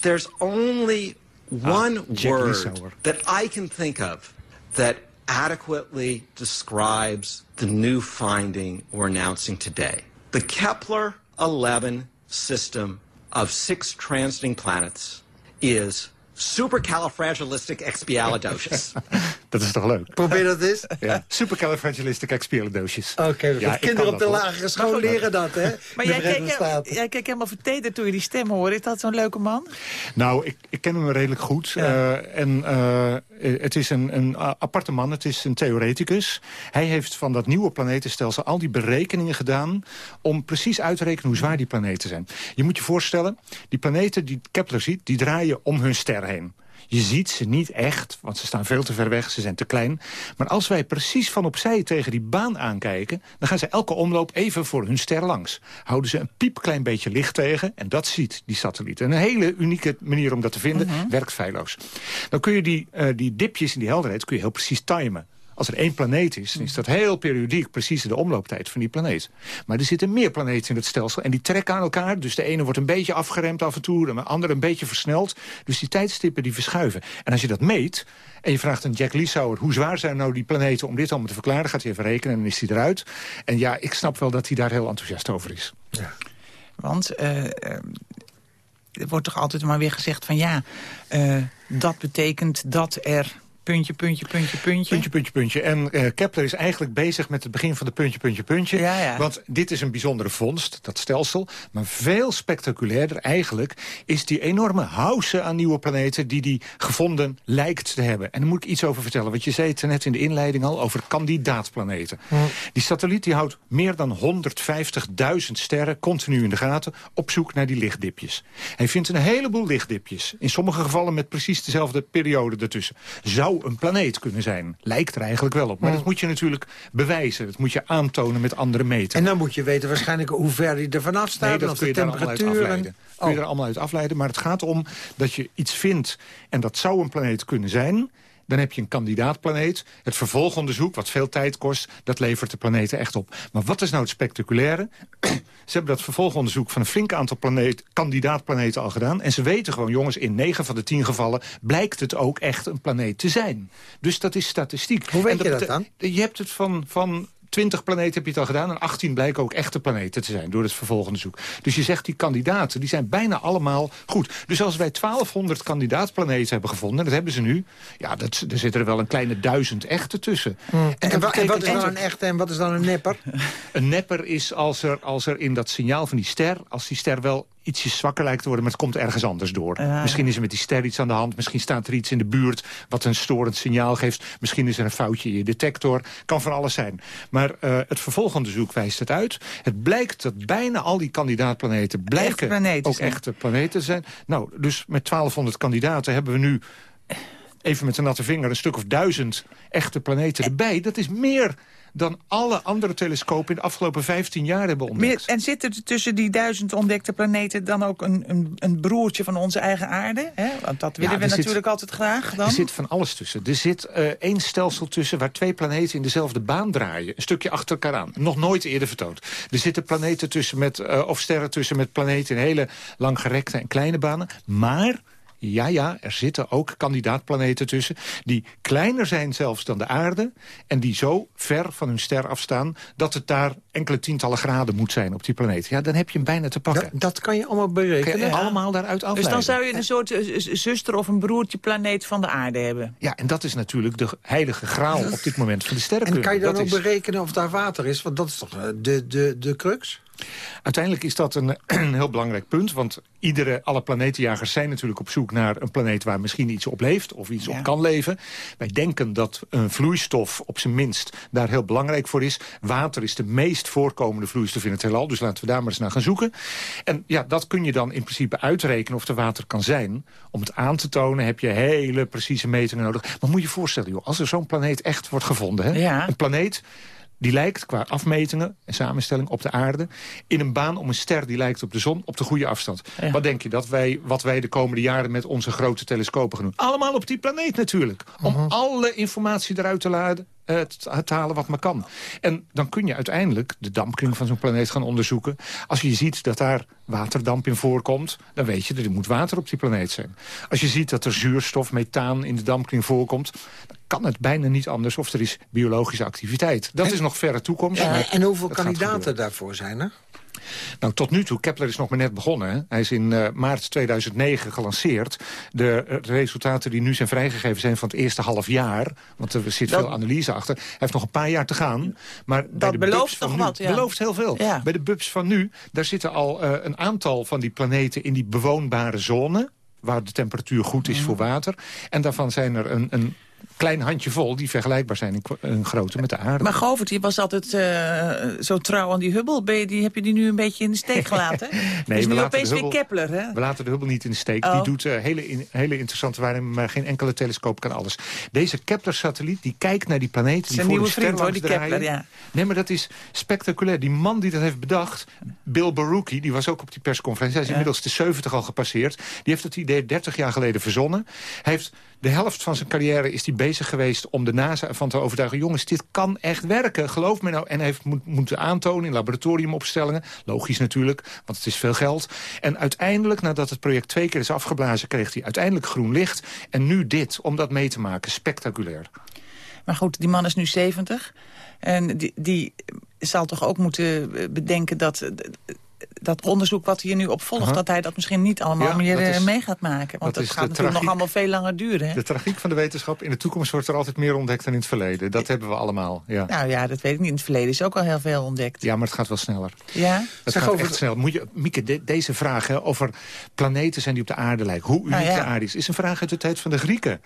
There's only Ah, one Jack word Lissauer. that I can think of that adequately describes the new finding we're announcing today. The Kepler 11 system of six transiting planets is supercalifragilisticexpialidocious. Dat is toch leuk? Probeer dat eens. Ja. Supercalifragilisticexpialidocious. Oké, Ja, ik kinderen op de lagere school leren dat, hè? Maar jij keek, jij keek helemaal vertederd toen je die stem hoorde. Is dat zo'n leuke man? Nou, ik, ik ken hem redelijk goed. Eh, en eh, het is een, een aparte man, het is een theoreticus. Hij heeft van dat nieuwe planetenstelsel al die berekeningen gedaan... om precies uit te rekenen hoe zwaar die planeten zijn. Je moet je voorstellen, die planeten die Kepler ziet... die draaien om hun ster heen. Je ziet ze niet echt, want ze staan veel te ver weg, ze zijn te klein. Maar als wij precies van opzij tegen die baan aankijken... dan gaan ze elke omloop even voor hun ster langs. Houden ze een piepklein beetje licht tegen en dat ziet die satelliet. En een hele unieke manier om dat te vinden, werkt feilloos. Dan kun je die, eh, die dipjes in die helderheid kun je heel precies timen. Als er één planeet is, dan is dat heel periodiek precies de omlooptijd van die planeet. Maar er zitten meer planeten in het stelsel en die trekken aan elkaar. Dus de ene wordt een beetje afgeremd af en toe, de andere een beetje versneld. Dus die tijdstippen die verschuiven. En als je dat meet en je vraagt een Jack Liesauer... hoe zwaar zijn nou die planeten om dit allemaal te verklaren... gaat hij even rekenen en dan is hij eruit. En ja, ik snap wel dat hij daar heel enthousiast over is. Want eh, eh, er wordt toch altijd maar weer gezegd van ja, eh, dat betekent dat er puntje, puntje, puntje, puntje. Puntje, puntje, puntje. En eh, Kepler is eigenlijk bezig met het begin van de puntje, puntje, puntje. Ja, ja. Want dit is een bijzondere vondst, dat stelsel. Maar veel spectaculairder eigenlijk is die enorme hausse aan nieuwe planeten... die die gevonden lijkt te hebben. En daar moet ik iets over vertellen. Want je zei het net in de inleiding al over kandidaatplaneten. Die satelliet die houdt meer dan 150.000 sterren continu in de gaten... op zoek naar die lichtdipjes. Hij vindt een heleboel lichtdipjes. In sommige gevallen met precies dezelfde periode ertussen. Zou een planeet kunnen zijn. Lijkt er eigenlijk wel op. Maar dat moet je natuurlijk bewijzen. Dat moet je aantonen met andere metingen. En dan moet je weten waarschijnlijk hoe ver die er vanaf staat. Nee, dat of kun je de daar allemaal uit temperatuur. afleiden. en- Kun je er allemaal uit afleiden. Maar het gaat om dat je iets vindt en dat zou een planeet kunnen zijn... Dan heb je een kandidaatplaneet. Het vervolgonderzoek, wat veel tijd kost, dat levert de planeten echt op. Maar wat is nou het spectaculaire? ze hebben dat vervolgonderzoek van een flink aantal planeet, kandidaatplaneten al gedaan. En ze weten gewoon, jongens, in 9 van de 10 gevallen... blijkt het ook echt een planeet te zijn. Dus dat is statistiek. Hoe weet je dat dan? Je hebt het van... van 20 planeten heb je het al gedaan en 18 blijken ook echte planeten te zijn door het vervolgonderzoek. Dus je zegt die kandidaten, die zijn bijna allemaal goed. Dus als wij 1200 kandidaatplaneten hebben gevonden, en dat hebben ze nu, ja, dat, er zitten er wel een kleine duizend echte tussen. En, dat wa- en wat is dan een echte en wat is dan een nepper? Een nepper is als er, als er in dat signaal van die ster... als die ster wel ietsjes zwakker lijkt te worden... maar het komt ergens anders door. Ah. Misschien is er met die ster iets aan de hand. Misschien staat er iets in de buurt wat een storend signaal geeft. Misschien is er een foutje in je detector. Kan van alles zijn. Maar eh, het vervolgonderzoek wijst het uit. Het blijkt dat bijna al die kandidaatplaneten... blijken planeten ook zijn. echte planeten te zijn. Nou, dus met 1200 kandidaten hebben we nu even met een natte vinger... een stuk of duizend echte planeten erbij. Dat is meer dan alle andere telescopen in de afgelopen 15 jaar hebben ontdekt. En zit er tussen die duizend ontdekte planeten dan ook een, een, een broertje van onze eigen aarde? Hè? Want dat willen Ja, we zit- natuurlijk altijd graag dan. Er zit van alles tussen. Er zit eh, één stelsel tussen waar twee planeten in dezelfde baan draaien. Een stukje achter elkaar aan. Nog nooit eerder vertoond. Er zitten planeten tussen met, eh, of sterren tussen met planeten in hele langgerekte en kleine banen. Maar... Ja, ja, er zitten ook kandidaatplaneten tussen... die kleiner zijn zelfs dan de aarde... en die zo ver van hun ster afstaan... dat het daar enkele tientallen graden moet zijn op die planeet. Ja, dan heb je hem bijna te pakken. Dat, dat kan je allemaal berekenen. Allemaal daaruit dus afleiden. dan zou je een soort eh, zuster of een broertje planeet van de aarde hebben. Ja, en dat is natuurlijk de heilige graal op dit moment van de sterrenkunde. En kan je dan Dat ook is- berekenen of daar water is? Want dat is toch eh, de, de, de crux? Uiteindelijk is dat een, een heel belangrijk punt. Want iedere, alle planetenjagers zijn natuurlijk op zoek naar een planeet... waar misschien iets op leeft of iets op kan leven. Wij denken dat een vloeistof op zijn minst daar heel belangrijk voor is. Water is de meest voorkomende vloeistof in het heelal. Dus laten we daar maar eens naar gaan zoeken. En ja, dat kun je dan in principe uitrekenen of er water kan zijn. Om het aan te tonen heb je hele precieze metingen nodig. Maar moet je je voorstellen, joh, als er zo'n planeet echt wordt gevonden... Hè? Ja. een planeet die lijkt qua afmetingen en samenstelling op de aarde... in een baan om een ster die lijkt op de zon op de goede afstand. Wat denk je dat wij, wat wij de komende jaren met onze grote telescopen gaan doen? Allemaal op die planeet natuurlijk. Om alle informatie eruit te laden. te halen wat maar kan. En dan kun je uiteindelijk de dampkring van zo'n planeet gaan onderzoeken. Als je ziet dat daar waterdamp in voorkomt... dan weet je dat er moet water op die planeet zijn. Als je ziet dat er zuurstof, methaan in de dampkring voorkomt... dan kan het bijna niet anders of er is biologische activiteit. Dat is nog verre toekomst. Ja, maar en hoeveel dat kandidaten daarvoor zijn er? Nou, tot nu toe, Kepler is nog maar net begonnen. Hè. Hij is in eh, maart 2009 gelanceerd. De eh, resultaten die nu zijn vrijgegeven zijn van het eerste half jaar. Want er zit Dat- veel analyse achter. Hij heeft nog een paar jaar te gaan. Maar bij de belooft toch wat, ja. belooft heel veel. Ja. Bij de Bubs van nu, daar zitten al eh, een aantal van die planeten in die bewoonbare zone waar de temperatuur goed is voor water. En daarvan zijn er een, een klein handjevol die vergelijkbaar zijn in, in grootte met de aarde. Maar Govert, je was altijd eh, zo trouw aan die Hubble. Ben je, die, heb je die nu een beetje in de steek gelaten? nee, is we nu laten opeens de weer Hubble- Kepler, hè? We laten de Hubble niet in de steek. Oh. Die doet eh, hele, in- hele interessante waarnemingen, maar geen enkele telescoop kan alles. Deze Kepler-satelliet die kijkt naar die planeten die Zijn voor nieuwe de vriend, hoor, die Kepler, draaien. ja. Nee, maar dat is spectaculair. Die man die dat heeft bedacht, Bill Barucki, die was ook op die persconferentie. Hij is Ja. inmiddels de 70 al gepasseerd. Die heeft het idee 30 jaar geleden verzonnen. Hij heeft de helft van zijn carrière is hij bezig geweest om de NASA ervan te overtuigen. Jongens, dit kan echt werken, geloof me nou. En heeft moet, moeten aantonen in laboratoriumopstellingen. Logisch natuurlijk, want het is veel geld. En uiteindelijk, nadat het project twee keer is afgeblazen... kreeg hij uiteindelijk groen licht. En nu dit, om dat mee te maken. Spectaculair. Maar goed, die man is nu 70. En die, die zal toch ook moeten eh, bedenken dat... dat onderzoek wat hier nu op volgt, dat hij dat misschien niet allemaal Ja, meer eh, is- mee gaat maken. Want dat gaat natuurlijk nog allemaal veel langer duren. Hè? De tragiek van de wetenschap. In de toekomst wordt er altijd meer ontdekt dan in het verleden. Dat hebben we allemaal, ja. Nou ja, dat weet ik niet. In het verleden is ook al heel veel ontdekt. Ja, maar het gaat wel sneller. Ja? Het Zeg gaat over- echt snel. Moet je, Mieke, de- deze vraag hè, over planeten zijn die op de aarde lijken. Hoe uniek Nou ja. de aarde is, is een vraag uit de tijd van de Grieken.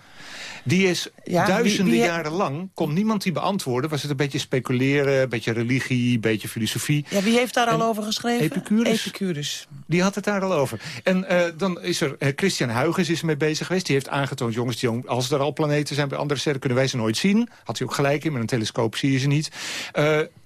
Die is Ja, duizenden wie- wie- jaren lang, kon niemand die beantwoorden. Was het een beetje speculeren, een beetje religie, een beetje filosofie. Ja, wie heeft daar al over geschreven? Epicurus. Epicurus. Die had het daar al over. En eh, dan is er eh, Christian Huygens is ermee bezig geweest. Die heeft aangetoond, jongens, die- als er al planeten zijn bij andere sterren... kunnen wij ze nooit zien. Had hij ook gelijk in, met een telescoop zie je ze niet.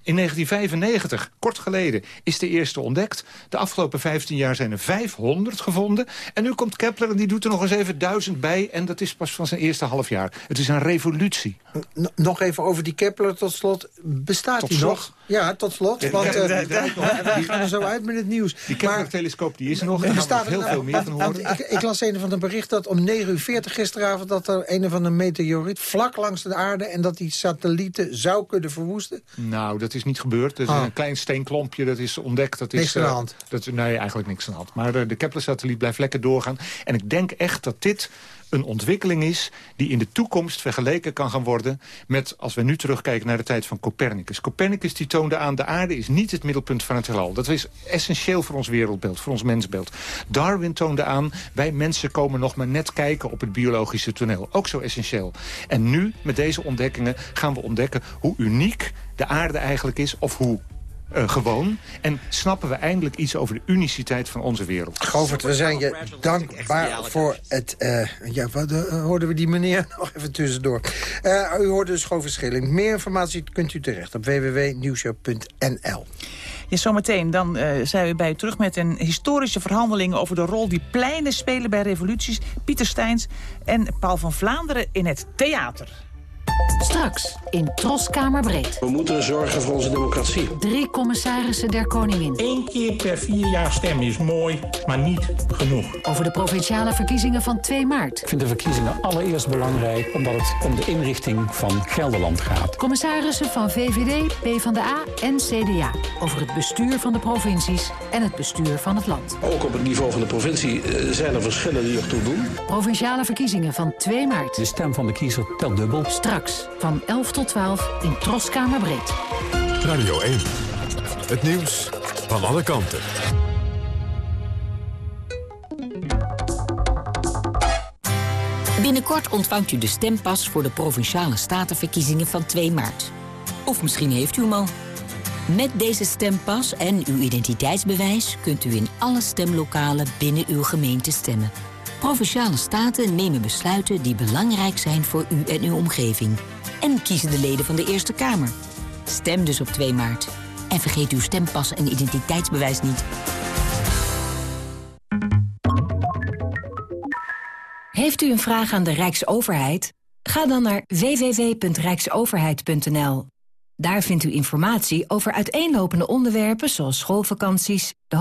In 1995, kort geleden, is de eerste ontdekt. De afgelopen 15 jaar zijn er 500 gevonden. En nu komt Kepler en die doet er nog eens even duizend bij. En dat is pas van zijn eerste half jaar. Het is een revolutie. N- nog even over die Kepler tot slot. Bestaat Tot die slot? nog? Ja, tot slot. Want wij gaan er zo uit met het nieuws. Die Kepler-telescoop die is er nog. We Bestaat nog heel veel nou- meer van horen. Ik, ik las een van een bericht dat om 9 uur 40 gisteravond... dat er een of andere meteoriet vlak langs de aarde... en dat die satellieten zou kunnen verwoesten. Nou, dat is niet gebeurd. Is Ah. een klein steenklompje, dat is ontdekt. Dat Niks is, aan de eh, hand. Dat, nee, eigenlijk niks aan de hand. Maar eh, de Kepler-satelliet blijft lekker doorgaan. En ik denk echt dat dit een ontwikkeling is... die in de toekomst vergeleken kan gaan worden... met, als we nu terugkijken naar de tijd van Copernicus. Copernicus die toonde aan, de aarde is niet het middelpunt van het heelal. Dat is essentieel voor ons wereldbeeld, voor ons mensbeeld. Darwin toonde aan, wij mensen komen nog maar net kijken op het biologische toneel. Ook zo essentieel. En nu, met deze ontdekkingen, gaan we ontdekken hoe uniek de aarde eigenlijk is... of hoe eh, gewoon. En snappen we eindelijk iets over de uniciteit van onze wereld. Govert, we zijn je dankbaar voor het... Uh, ja, wat, uh, hoorden we die meneer nog even tussendoor. Uh, u hoorde dus Govert Schilling. Meer informatie kunt u terecht op www.nieuwshow.nl. Ja, zometeen dan uh, zijn we bij u terug met een historische verhandeling... over de rol die pleinen spelen bij revoluties. Pieter Steins en Paul van Vlaanderen in het theater. Straks in Troskamerbreed. We moeten zorgen voor onze democratie. Drie commissarissen der koningin. Eén keer per vier jaar stemmen is mooi, maar niet genoeg. Over de provinciale verkiezingen van 2 maart. Ik vind de verkiezingen allereerst belangrijk... omdat het om de inrichting van Gelderland gaat. Commissarissen van VVD, PvdA en CDA. Over het bestuur van de provincies en het bestuur van het land. Ook op het niveau van de provincie zijn er verschillen die ertoe doen. Provinciale verkiezingen van 2 maart. De stem van de kiezer telt dubbel. Straks van 11 tot 12 in Troskamerbreed. Radio 1. Het nieuws van alle kanten. Binnenkort ontvangt u de stempas voor de Provinciale Statenverkiezingen van 2 maart. Of misschien heeft u hem al. Met deze stempas en uw identiteitsbewijs kunt u in alle stemlokalen binnen uw gemeente stemmen. Provinciale staten nemen besluiten die belangrijk zijn voor u en uw omgeving. En kiezen de leden van de Eerste Kamer. Stem dus op 2 maart. En vergeet uw stempas en identiteitsbewijs niet. Heeft u een vraag aan de Rijksoverheid? Ga dan naar www.rijksoverheid.nl. Daar vindt u informatie over uiteenlopende onderwerpen zoals schoolvakanties, de